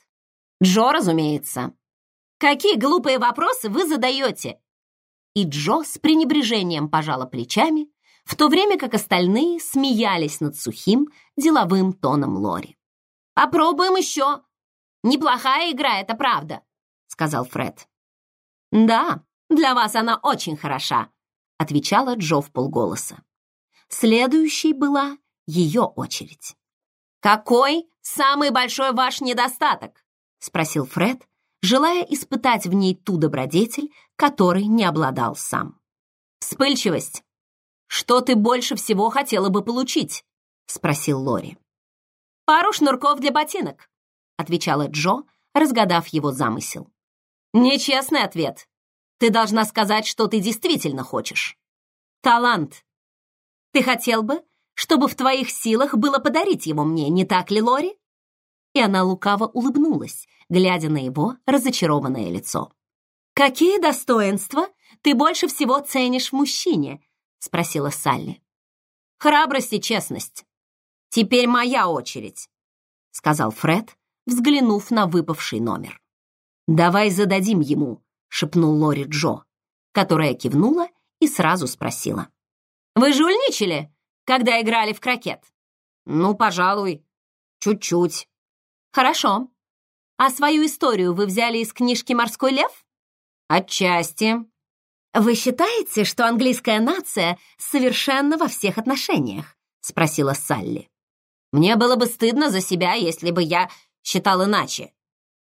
«Джо, разумеется». «Какие глупые вопросы вы задаете?» И Джо с пренебрежением пожала плечами, в то время как остальные смеялись над сухим, деловым тоном Лори. «Попробуем еще. Неплохая игра, это правда», — сказал Фред. «Да, для вас она очень хороша», — отвечала Джо в полголоса. Следующей была ее очередь. «Какой самый большой ваш недостаток?» — спросил Фред, желая испытать в ней ту добродетель, которой не обладал сам. «Вспыльчивость. Что ты больше всего хотела бы получить?» — спросил Лори. «Пару шнурков для ботинок», — отвечала Джо, разгадав его замысел. «Нечестный ответ. Ты должна сказать, что ты действительно хочешь. Талант. Ты хотел бы, чтобы в твоих силах было подарить его мне, не так ли, Лори?» И она лукаво улыбнулась, глядя на его разочарованное лицо. «Какие достоинства ты больше всего ценишь в мужчине?» — спросила Салли. «Храбрость и честность. Теперь моя очередь», — сказал Фред, взглянув на выпавший номер. «Давай зададим ему», — шепнул Лори Джо, которая кивнула и сразу спросила. «Вы жульничали?» Когда играли в крокет? Ну, пожалуй, чуть-чуть. Хорошо. А свою историю вы взяли из книжки «Морской лев»? Отчасти. Вы считаете, что английская нация совершенна во всех отношениях? Спросила Салли. Мне было бы стыдно за себя, если бы я считал иначе.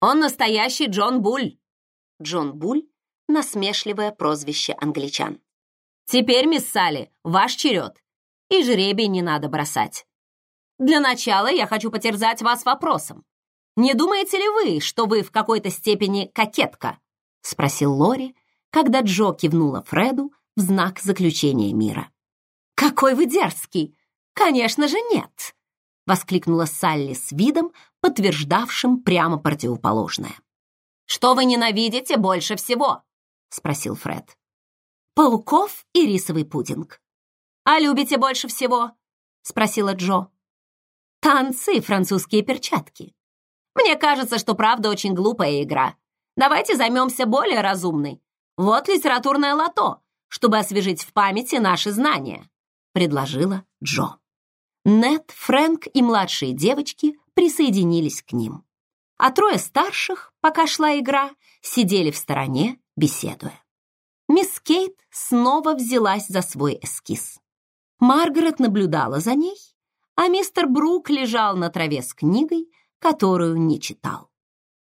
Он настоящий Джон Буль. Джон Буль — насмешливое прозвище англичан. Теперь, мисс Салли, ваш черед и жребий не надо бросать. Для начала я хочу потерзать вас вопросом. Не думаете ли вы, что вы в какой-то степени кокетка?» — спросил Лори, когда Джо кивнула Фреду в знак заключения мира. «Какой вы дерзкий! Конечно же нет!» — воскликнула Салли с видом, подтверждавшим прямо противоположное. «Что вы ненавидите больше всего?» — спросил Фред. «Пауков и рисовый пудинг». «А любите больше всего?» — спросила Джо. «Танцы и французские перчатки. Мне кажется, что правда очень глупая игра. Давайте займемся более разумной. Вот литературное лото, чтобы освежить в памяти наши знания», — предложила Джо. Нет, Фрэнк и младшие девочки присоединились к ним. А трое старших, пока шла игра, сидели в стороне, беседуя. Мисс Кейт снова взялась за свой эскиз. Маргарет наблюдала за ней, а мистер Брук лежал на траве с книгой, которую не читал.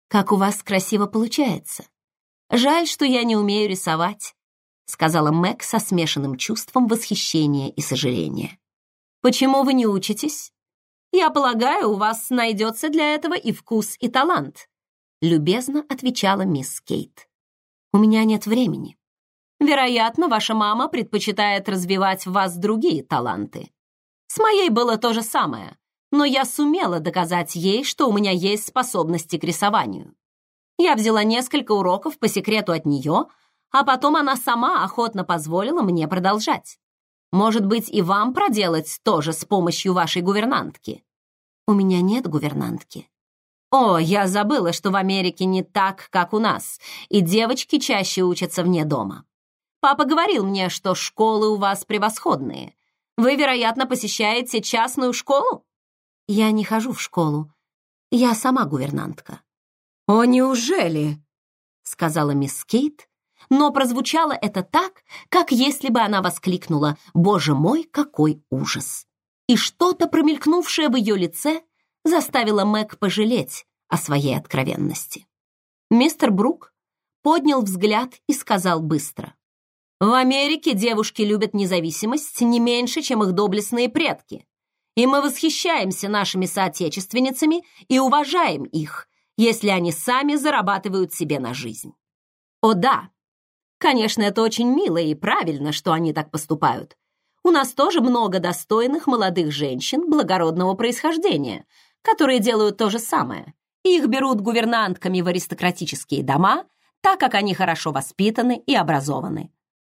«Как у вас красиво получается. Жаль, что я не умею рисовать», сказала Мэг со смешанным чувством восхищения и сожаления. Почему вы не учитесь? Я полагаю, у вас найдется для этого и вкус, и талант, любезно отвечала мисс Кейт. У меня нет времени. Вероятно, ваша мама предпочитает развивать в вас другие таланты. С моей было то же самое, но я сумела доказать ей, что у меня есть способности к рисованию. Я взяла несколько уроков по секрету от нее, а потом она сама охотно позволила мне продолжать. Может быть, и вам проделать тоже с помощью вашей гувернантки? У меня нет гувернантки. О, я забыла, что в Америке не так, как у нас, и девочки чаще учатся вне дома. Папа говорил мне, что школы у вас превосходные. Вы, вероятно, посещаете частную школу? Я не хожу в школу. Я сама гувернантка. О, неужели? сказала мисс Кейт, но прозвучало это так, как если бы она воскликнула «Боже мой, какой ужас!» И что-то, промелькнувшее в ее лице, заставило Мэг пожалеть о своей откровенности. Мистер Брук поднял взгляд и сказал быстро. «В Америке девушки любят независимость не меньше, чем их доблестные предки, и мы восхищаемся нашими соотечественницами и уважаем их, если они сами зарабатывают себе на жизнь. О да, Конечно, это очень мило и правильно, что они так поступают. У нас тоже много достойных молодых женщин благородного происхождения, которые делают то же самое. Их берут гувернантками в аристократические дома, так как они хорошо воспитаны и образованы»,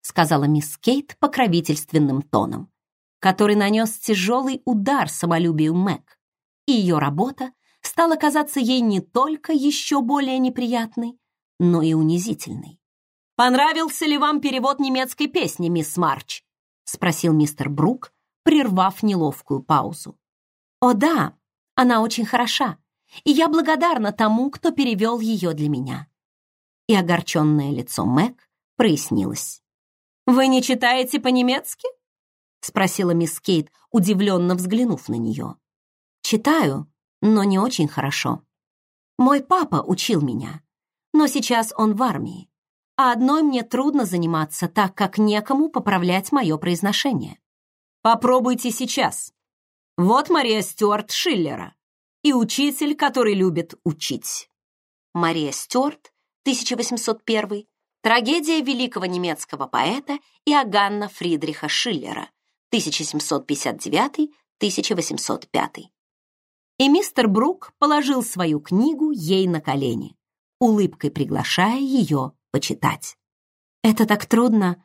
сказала мисс Кейт покровительственным тоном, который нанес тяжелый удар самолюбию Мэг. И ее работа стала казаться ей не только еще более неприятной, но и унизительной. «Понравился ли вам перевод немецкой песни, мисс Марч?» — спросил мистер Брук, прервав неловкую паузу. «О да, она очень хороша, и я благодарна тому, кто перевел ее для меня». И огорченное лицо Мэг прояснилось. «Вы не читаете по-немецки?» — спросила мисс Кейт, удивленно взглянув на нее. «Читаю, но не очень хорошо. Мой папа учил меня, но сейчас он в армии а одной мне трудно заниматься, так как некому поправлять мое произношение. Попробуйте сейчас. Вот Мария Стюарт Шиллера и учитель, который любит учить. Мария Стюарт, 1801, трагедия великого немецкого поэта Иоганна Фридриха Шиллера, 1759-1805. И мистер Брук положил свою книгу ей на колени, улыбкой приглашая ее почитать. «Это так трудно.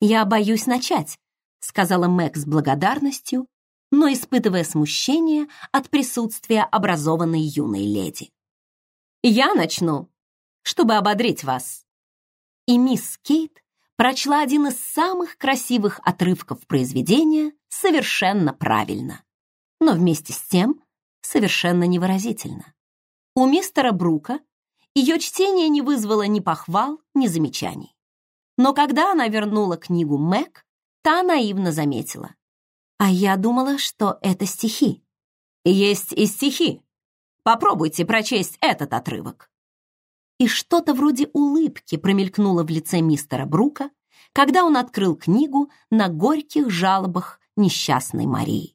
Я боюсь начать», — сказала Мэг с благодарностью, но испытывая смущение от присутствия образованной юной леди. «Я начну, чтобы ободрить вас». И мисс Кейт прочла один из самых красивых отрывков произведения совершенно правильно, но вместе с тем совершенно невыразительно. У мистера Брука ее чтение не вызвало ни похвал, ни замечаний. Но когда она вернула книгу Мэг, та наивно заметила. «А я думала, что это стихи». «Есть и стихи. Попробуйте прочесть этот отрывок». И что-то вроде улыбки промелькнуло в лице мистера Брука, когда он открыл книгу на горьких жалобах несчастной Марии.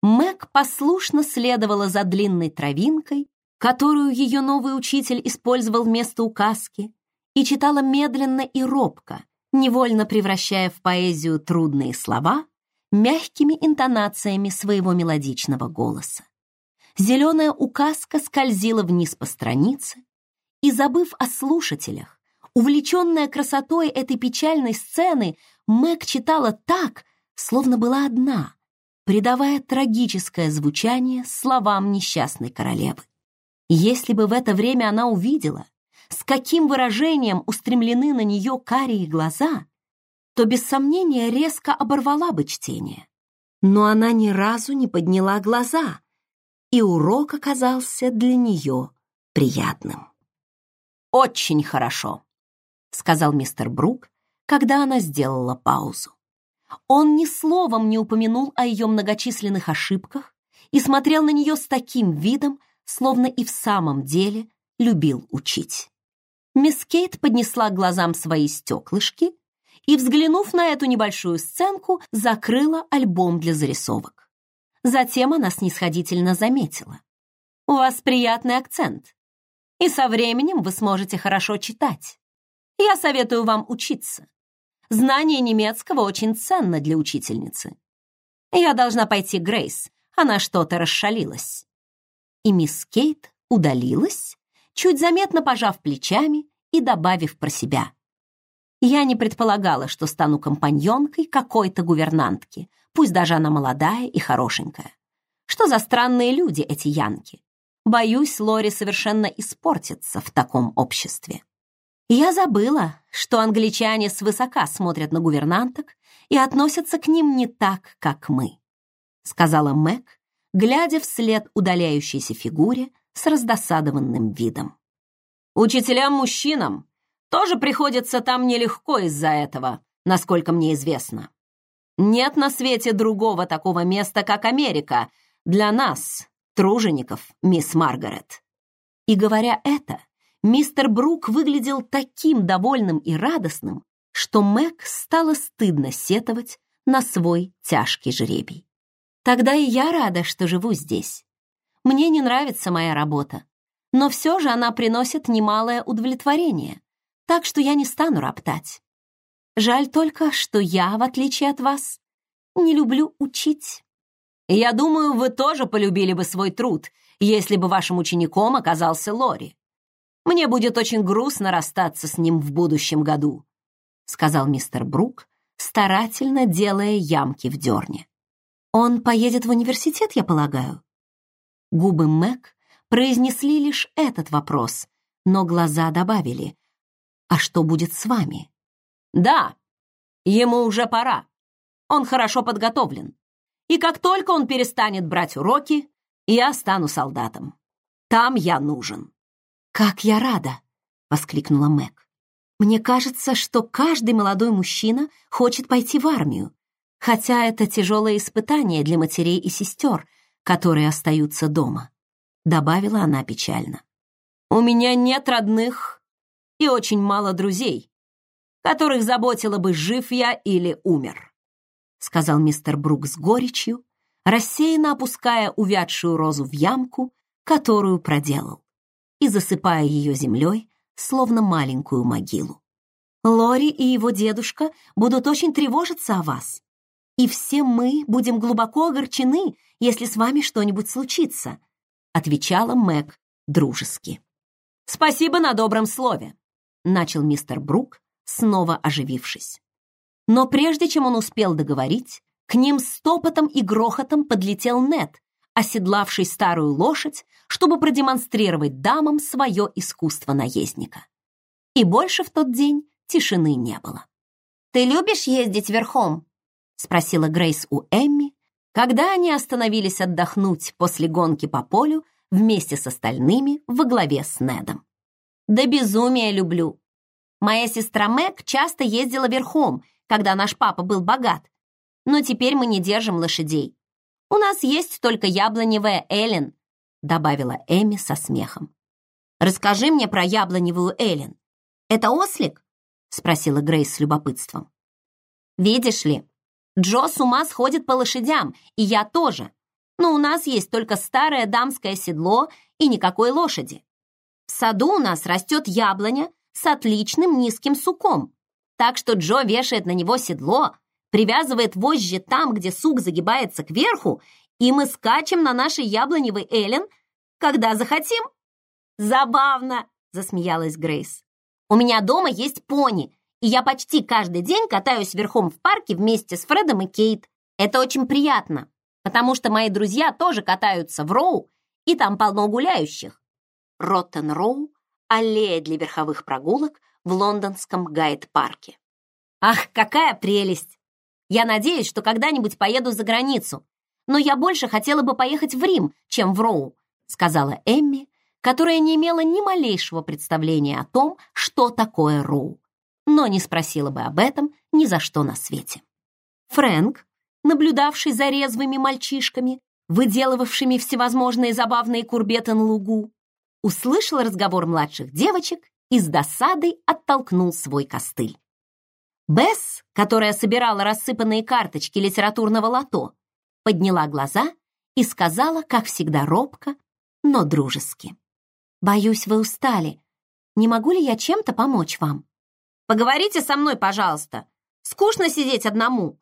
Мэг послушно следовала за длинной травинкой, которую ее новый учитель использовал вместо указки, и читала медленно и робко, невольно превращая в поэзию трудные слова, мягкими интонациями своего мелодичного голоса. Зеленая указка скользила вниз по странице, и, забыв о слушателях, увлеченная красотой этой печальной сцены, Мэг читала так, словно была одна, придавая трагическое звучание словам несчастной королевы. Если бы в это время она увидела, с каким выражением устремлены на нее карие глаза, то без сомнения резко оборвала бы чтение. Но она ни разу не подняла глаза, и урок оказался для нее приятным. «Очень хорошо», — сказал мистер Брук, когда она сделала паузу. Он ни словом не упомянул о ее многочисленных ошибках и смотрел на нее с таким видом, словно и в самом деле любил учить. Мисс Кейт поднесла к глазам свои стеклышки и, взглянув на эту небольшую сценку, закрыла альбом для зарисовок. Затем она снисходительно заметила. «У вас приятный акцент и со временем вы сможете хорошо читать. Я советую вам учиться. Знание немецкого очень ценно для учительницы. Я должна пойти к Грейс, она что-то расшалилась. И мисс Кейт удалилась, чуть заметно пожав плечами и добавив про себя. Я не предполагала, что стану компаньонкой какой-то гувернантки, пусть даже она молодая и хорошенькая. Что за странные люди эти янки? Боюсь, Лори совершенно испортится в таком обществе. Я забыла, что англичане свысока смотрят на гувернанток и относятся к ним не так, как мы, сказала Мэг, глядя вслед удаляющейся фигуре с раздосадованным видом. Учителям-мужчинам тоже приходится там нелегко из-за этого, насколько мне известно. Нет на свете другого такого места, как Америка, для нас, тружеников, мисс Маргарет». И говоря это, мистер Брук выглядел таким довольным и радостным, что Мэг стало стыдно сетовать на свой тяжкий жребий. Тогда и я рада, что живу здесь. Мне не нравится моя работа, но все же она приносит немалое удовлетворение, так что я не стану роптать. Жаль только, что я, в отличие от вас, не люблю учить. Я думаю, вы тоже полюбили бы свой труд, если бы вашим учеником оказался Лори. Мне будет очень грустно расстаться с ним в будущем году», сказал мистер Брук, старательно делая ямки в дерне. «Он поедет в университет, я полагаю?» Губы Мэг произнесли лишь этот вопрос, но глаза добавили. «А что будет с вами?» «Да, ему уже пора. Он хорошо подготовлен. И как только он перестанет брать уроки, я стану солдатом. Там я нужен». «Как я рада!» — воскликнула Мэг. «Мне кажется, что каждый молодой мужчина хочет пойти в армию, хотя это тяжелое испытание для матерей и сестер, которые остаются дома», — добавила она печально. «У меня нет родных и очень мало друзей, которых заботило бы, жив я или умер сказал мистер Брук с горечью, рассеянно опуская увядшую розу в ямку, которую проделал, и засыпая ее землей, словно маленькую могилу. Лори и его дедушка будут очень тревожиться о вас, и все мы будем глубоко огорчены, если с вами что-нибудь случится, отвечала Мэг дружески. Спасибо на добром слове, начал мистер Брук, снова оживившись. Но прежде чем он успел договорить, к ним с топотом и грохотом подлетел Нет, оседлавший старую лошадь, чтобы продемонстрировать дамам свое искусство наездника. И больше в тот день тишины не было. «Ты любишь ездить верхом?» — спросила Грейс у Эмми, когда они остановились отдохнуть после гонки по полю вместе с остальными во главе с Недом. «Да безумие люблю. Моя сестра Мэг часто ездила верхом когда наш папа был богат. Но теперь мы не держим лошадей. У нас есть только яблоневая Эллен», добавила Эми со смехом. «Расскажи мне про яблоневую Эллен. Это ослик?» спросила Грейс с любопытством. «Видишь ли, Джо с ума сходит по лошадям, и я тоже. Но у нас есть только старое дамское седло и никакой лошади. В саду у нас растет яблоня с отличным низким суком. Так что Джо вешает на него седло, привязывает вожжи там, где сук загибается кверху, и мы скачем на нашей яблоневой Эллен, когда захотим. Забавно, засмеялась Грейс. У меня дома есть пони, и я почти каждый день катаюсь верхом в парке вместе с Фредом и Кейт. Это очень приятно, потому что мои друзья тоже катаются в Роу, и там полно гуляющих. Роттен-Роу — аллея для верховых прогулок в лондонском Гайд-парке. Ах, какая прелесть! Я надеюсь, что когда-нибудь поеду за границу, но я больше хотела бы поехать в Рим, чем в Роу, сказала Эмми, которая не имела ни малейшего представления о том, что такое Роу, но не спросила бы об этом ни за что на свете. Фрэнк, наблюдавший за резвыми мальчишками, выделывавшими всевозможные забавные курбеты на лугу, услышал разговор младших девочек и с досадой оттолкнул свой костыль. Бесс, которая собирала рассыпанные карточки литературного лото, подняла глаза и сказала, как всегда робко, но дружески. «Боюсь, вы устали. Не могу ли я чем-то помочь вам?» «Поговорите со мной, пожалуйста. Скучно сидеть одному»,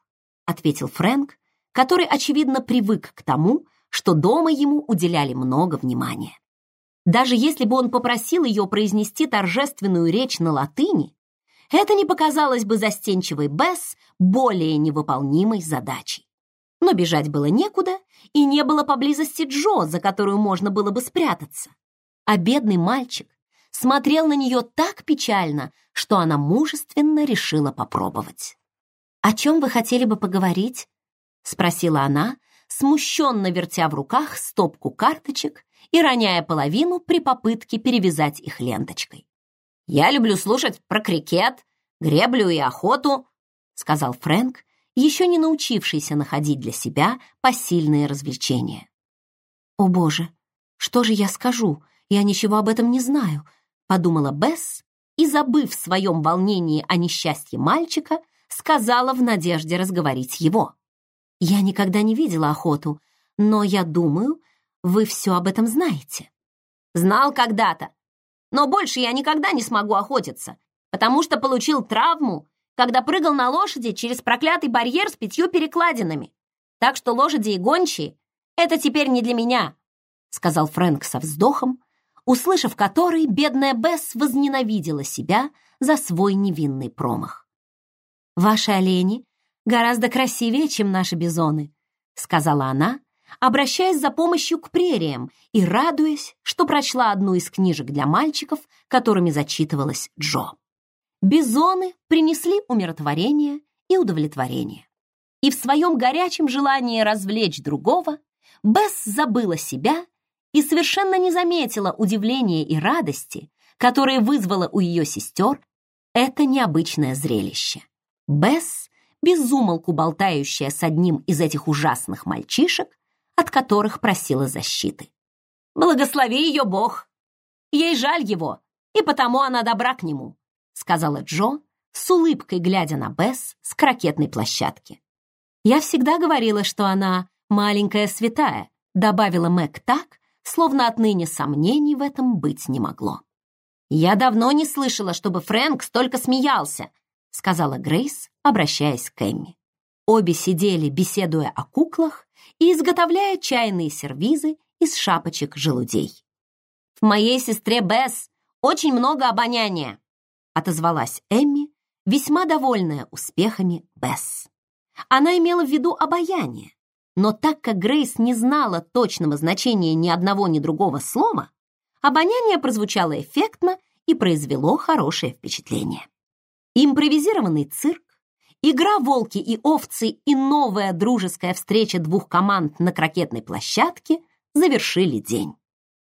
ответил Фрэнк, который, очевидно, привык к тому, что дома ему уделяли много внимания. Даже если бы он попросил ее произнести торжественную речь на латыни, это не показалось бы застенчивой Бесс более невыполнимой задачей. Но бежать было некуда, и не было поблизости Джо, за которую можно было бы спрятаться. А бедный мальчик смотрел на нее так печально, что она мужественно решила попробовать. «О чем вы хотели бы поговорить?» — спросила она, смущенно вертя в руках стопку карточек и роняя половину при попытке перевязать их ленточкой. «Я люблю слушать про крикет, греблю и охоту», — сказал Фрэнк, еще не научившийся находить для себя посильные развлечения. «О боже, что же я скажу? Я ничего об этом не знаю», — подумала Бесс и, забыв в своем волнении о несчастье мальчика, сказала в надежде разговорить его. «Я никогда не видела охоту, но я думаю, вы все об этом знаете». «Знал когда-то, но больше я никогда не смогу охотиться, потому что получил травму когда прыгал на лошади через проклятый барьер с пятью перекладинами. Так что лошади и гончие — это теперь не для меня», — сказал Фрэнк со вздохом, услышав который, бедная Бесс возненавидела себя за свой невинный промах. «Ваши олени гораздо красивее, чем наши бизоны», — сказала она, обращаясь за помощью к прериям и радуясь, что прочла одну из книжек для мальчиков, которыми зачитывалась Джо. Бизоны принесли умиротворение и удовлетворение. И в своем горячем желании развлечь другого Бесс забыла себя и совершенно не заметила удивления и радости, которые вызвало у ее сестер это необычное зрелище. Бесс, безумолку болтающая с одним из этих ужасных мальчишек, от которых просила защиты. «Благослови ее Бог! Ей жаль его, и потому она добра к нему сказала Джо, с улыбкой глядя на Бесс с крокетной площадки. «Я всегда говорила, что она маленькая святая», добавила Мэг так, словно отныне сомнений в этом быть не могло. «Я давно не слышала, чтобы Фрэнк столько смеялся», сказала Грейс, обращаясь к Эмми. Обе сидели, беседуя о куклах и изготовляя чайные сервизы из шапочек желудей. «В моей сестре Бесс очень много обоняния», отозвалась Эмми, весьма довольная успехами Бесс. Она имела в виду обаяние, но так как Грейс не знала точного значения ни одного, ни другого слова, обоняние прозвучало эффектно и произвело хорошее впечатление. Импровизированный цирк, игра «Волки и овцы» и новая дружеская встреча двух команд на крокетной площадке завершили день.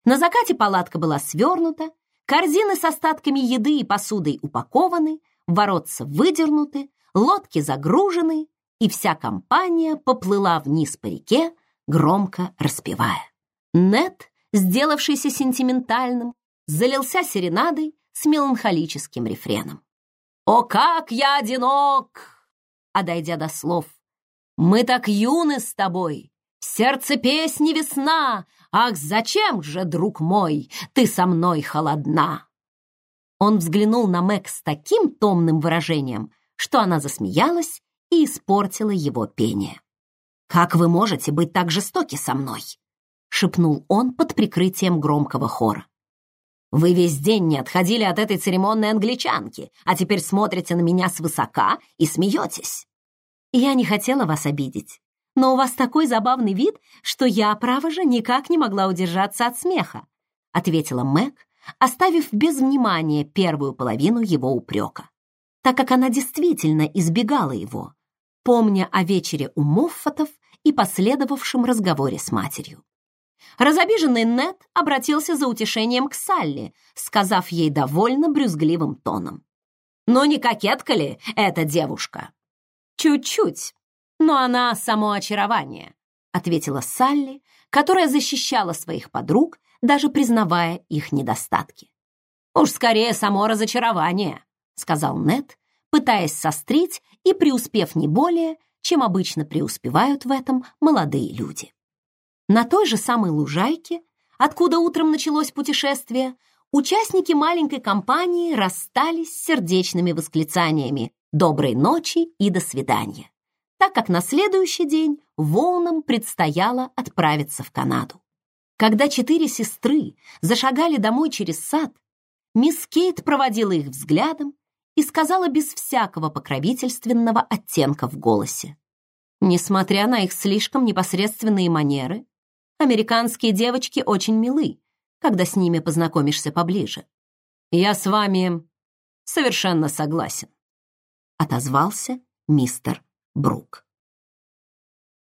На закате палатка была свернута, Корзины с остатками еды и посудой упакованы, воротца выдернуты, лодки загружены, и вся компания поплыла вниз по реке, громко распевая. Нет, сделавшийся сентиментальным, залился серенадой с меланхолическим рефреном. «О, как я одинок!» А дойдя до слов «Мы так юны с тобой, в сердце песни весна, Ах, зачем же, друг мой, ты со мной холодна?» Он взглянул на Мэг с таким томным выражением, что она засмеялась и испортила его пение. «Как вы можете быть так жестоки со мной?» — шепнул он под прикрытием громкого хора. «Вы весь день не отходили от этой церемонной англичанки, а теперь смотрите на меня свысока и смеетесь». «Я не хотела вас обидеть, но у вас такой забавный вид, что я, право же, никак не могла удержаться от смеха», — ответила Мэг, оставив без внимания первую половину его упрека, так как она действительно избегала его, помня о вечере у Моффатов и последовавшем разговоре с матерью. Разобиженный Нед обратился за утешением к Салли, сказав ей довольно брюзгливым тоном. «Ну не кокетка ли эта девушка?» «Чуть-чуть, но она само очарование», ответила Салли, которая защищала своих подруг, даже признавая их недостатки. «Уж скорее само разочарование», сказал Нед, пытаясь сострить и преуспев не более, чем обычно преуспевают в этом молодые люди. На той же самой лужайке, откуда утром началось путешествие, участники маленькой компании расстались с сердечными восклицаниями «Доброй ночи» и «До свидания», так как на следующий день волнам предстояло отправиться в Канаду. Когда четыре сестры зашагали домой через сад, мисс Кейт проводила их взглядом и сказала без всякого покровительственного оттенка в голосе. Несмотря на их слишком непосредственные манеры, американские девочки очень милы, когда с ними познакомишься поближе. Я с вами совершенно согласен, отозвался мистер Брук.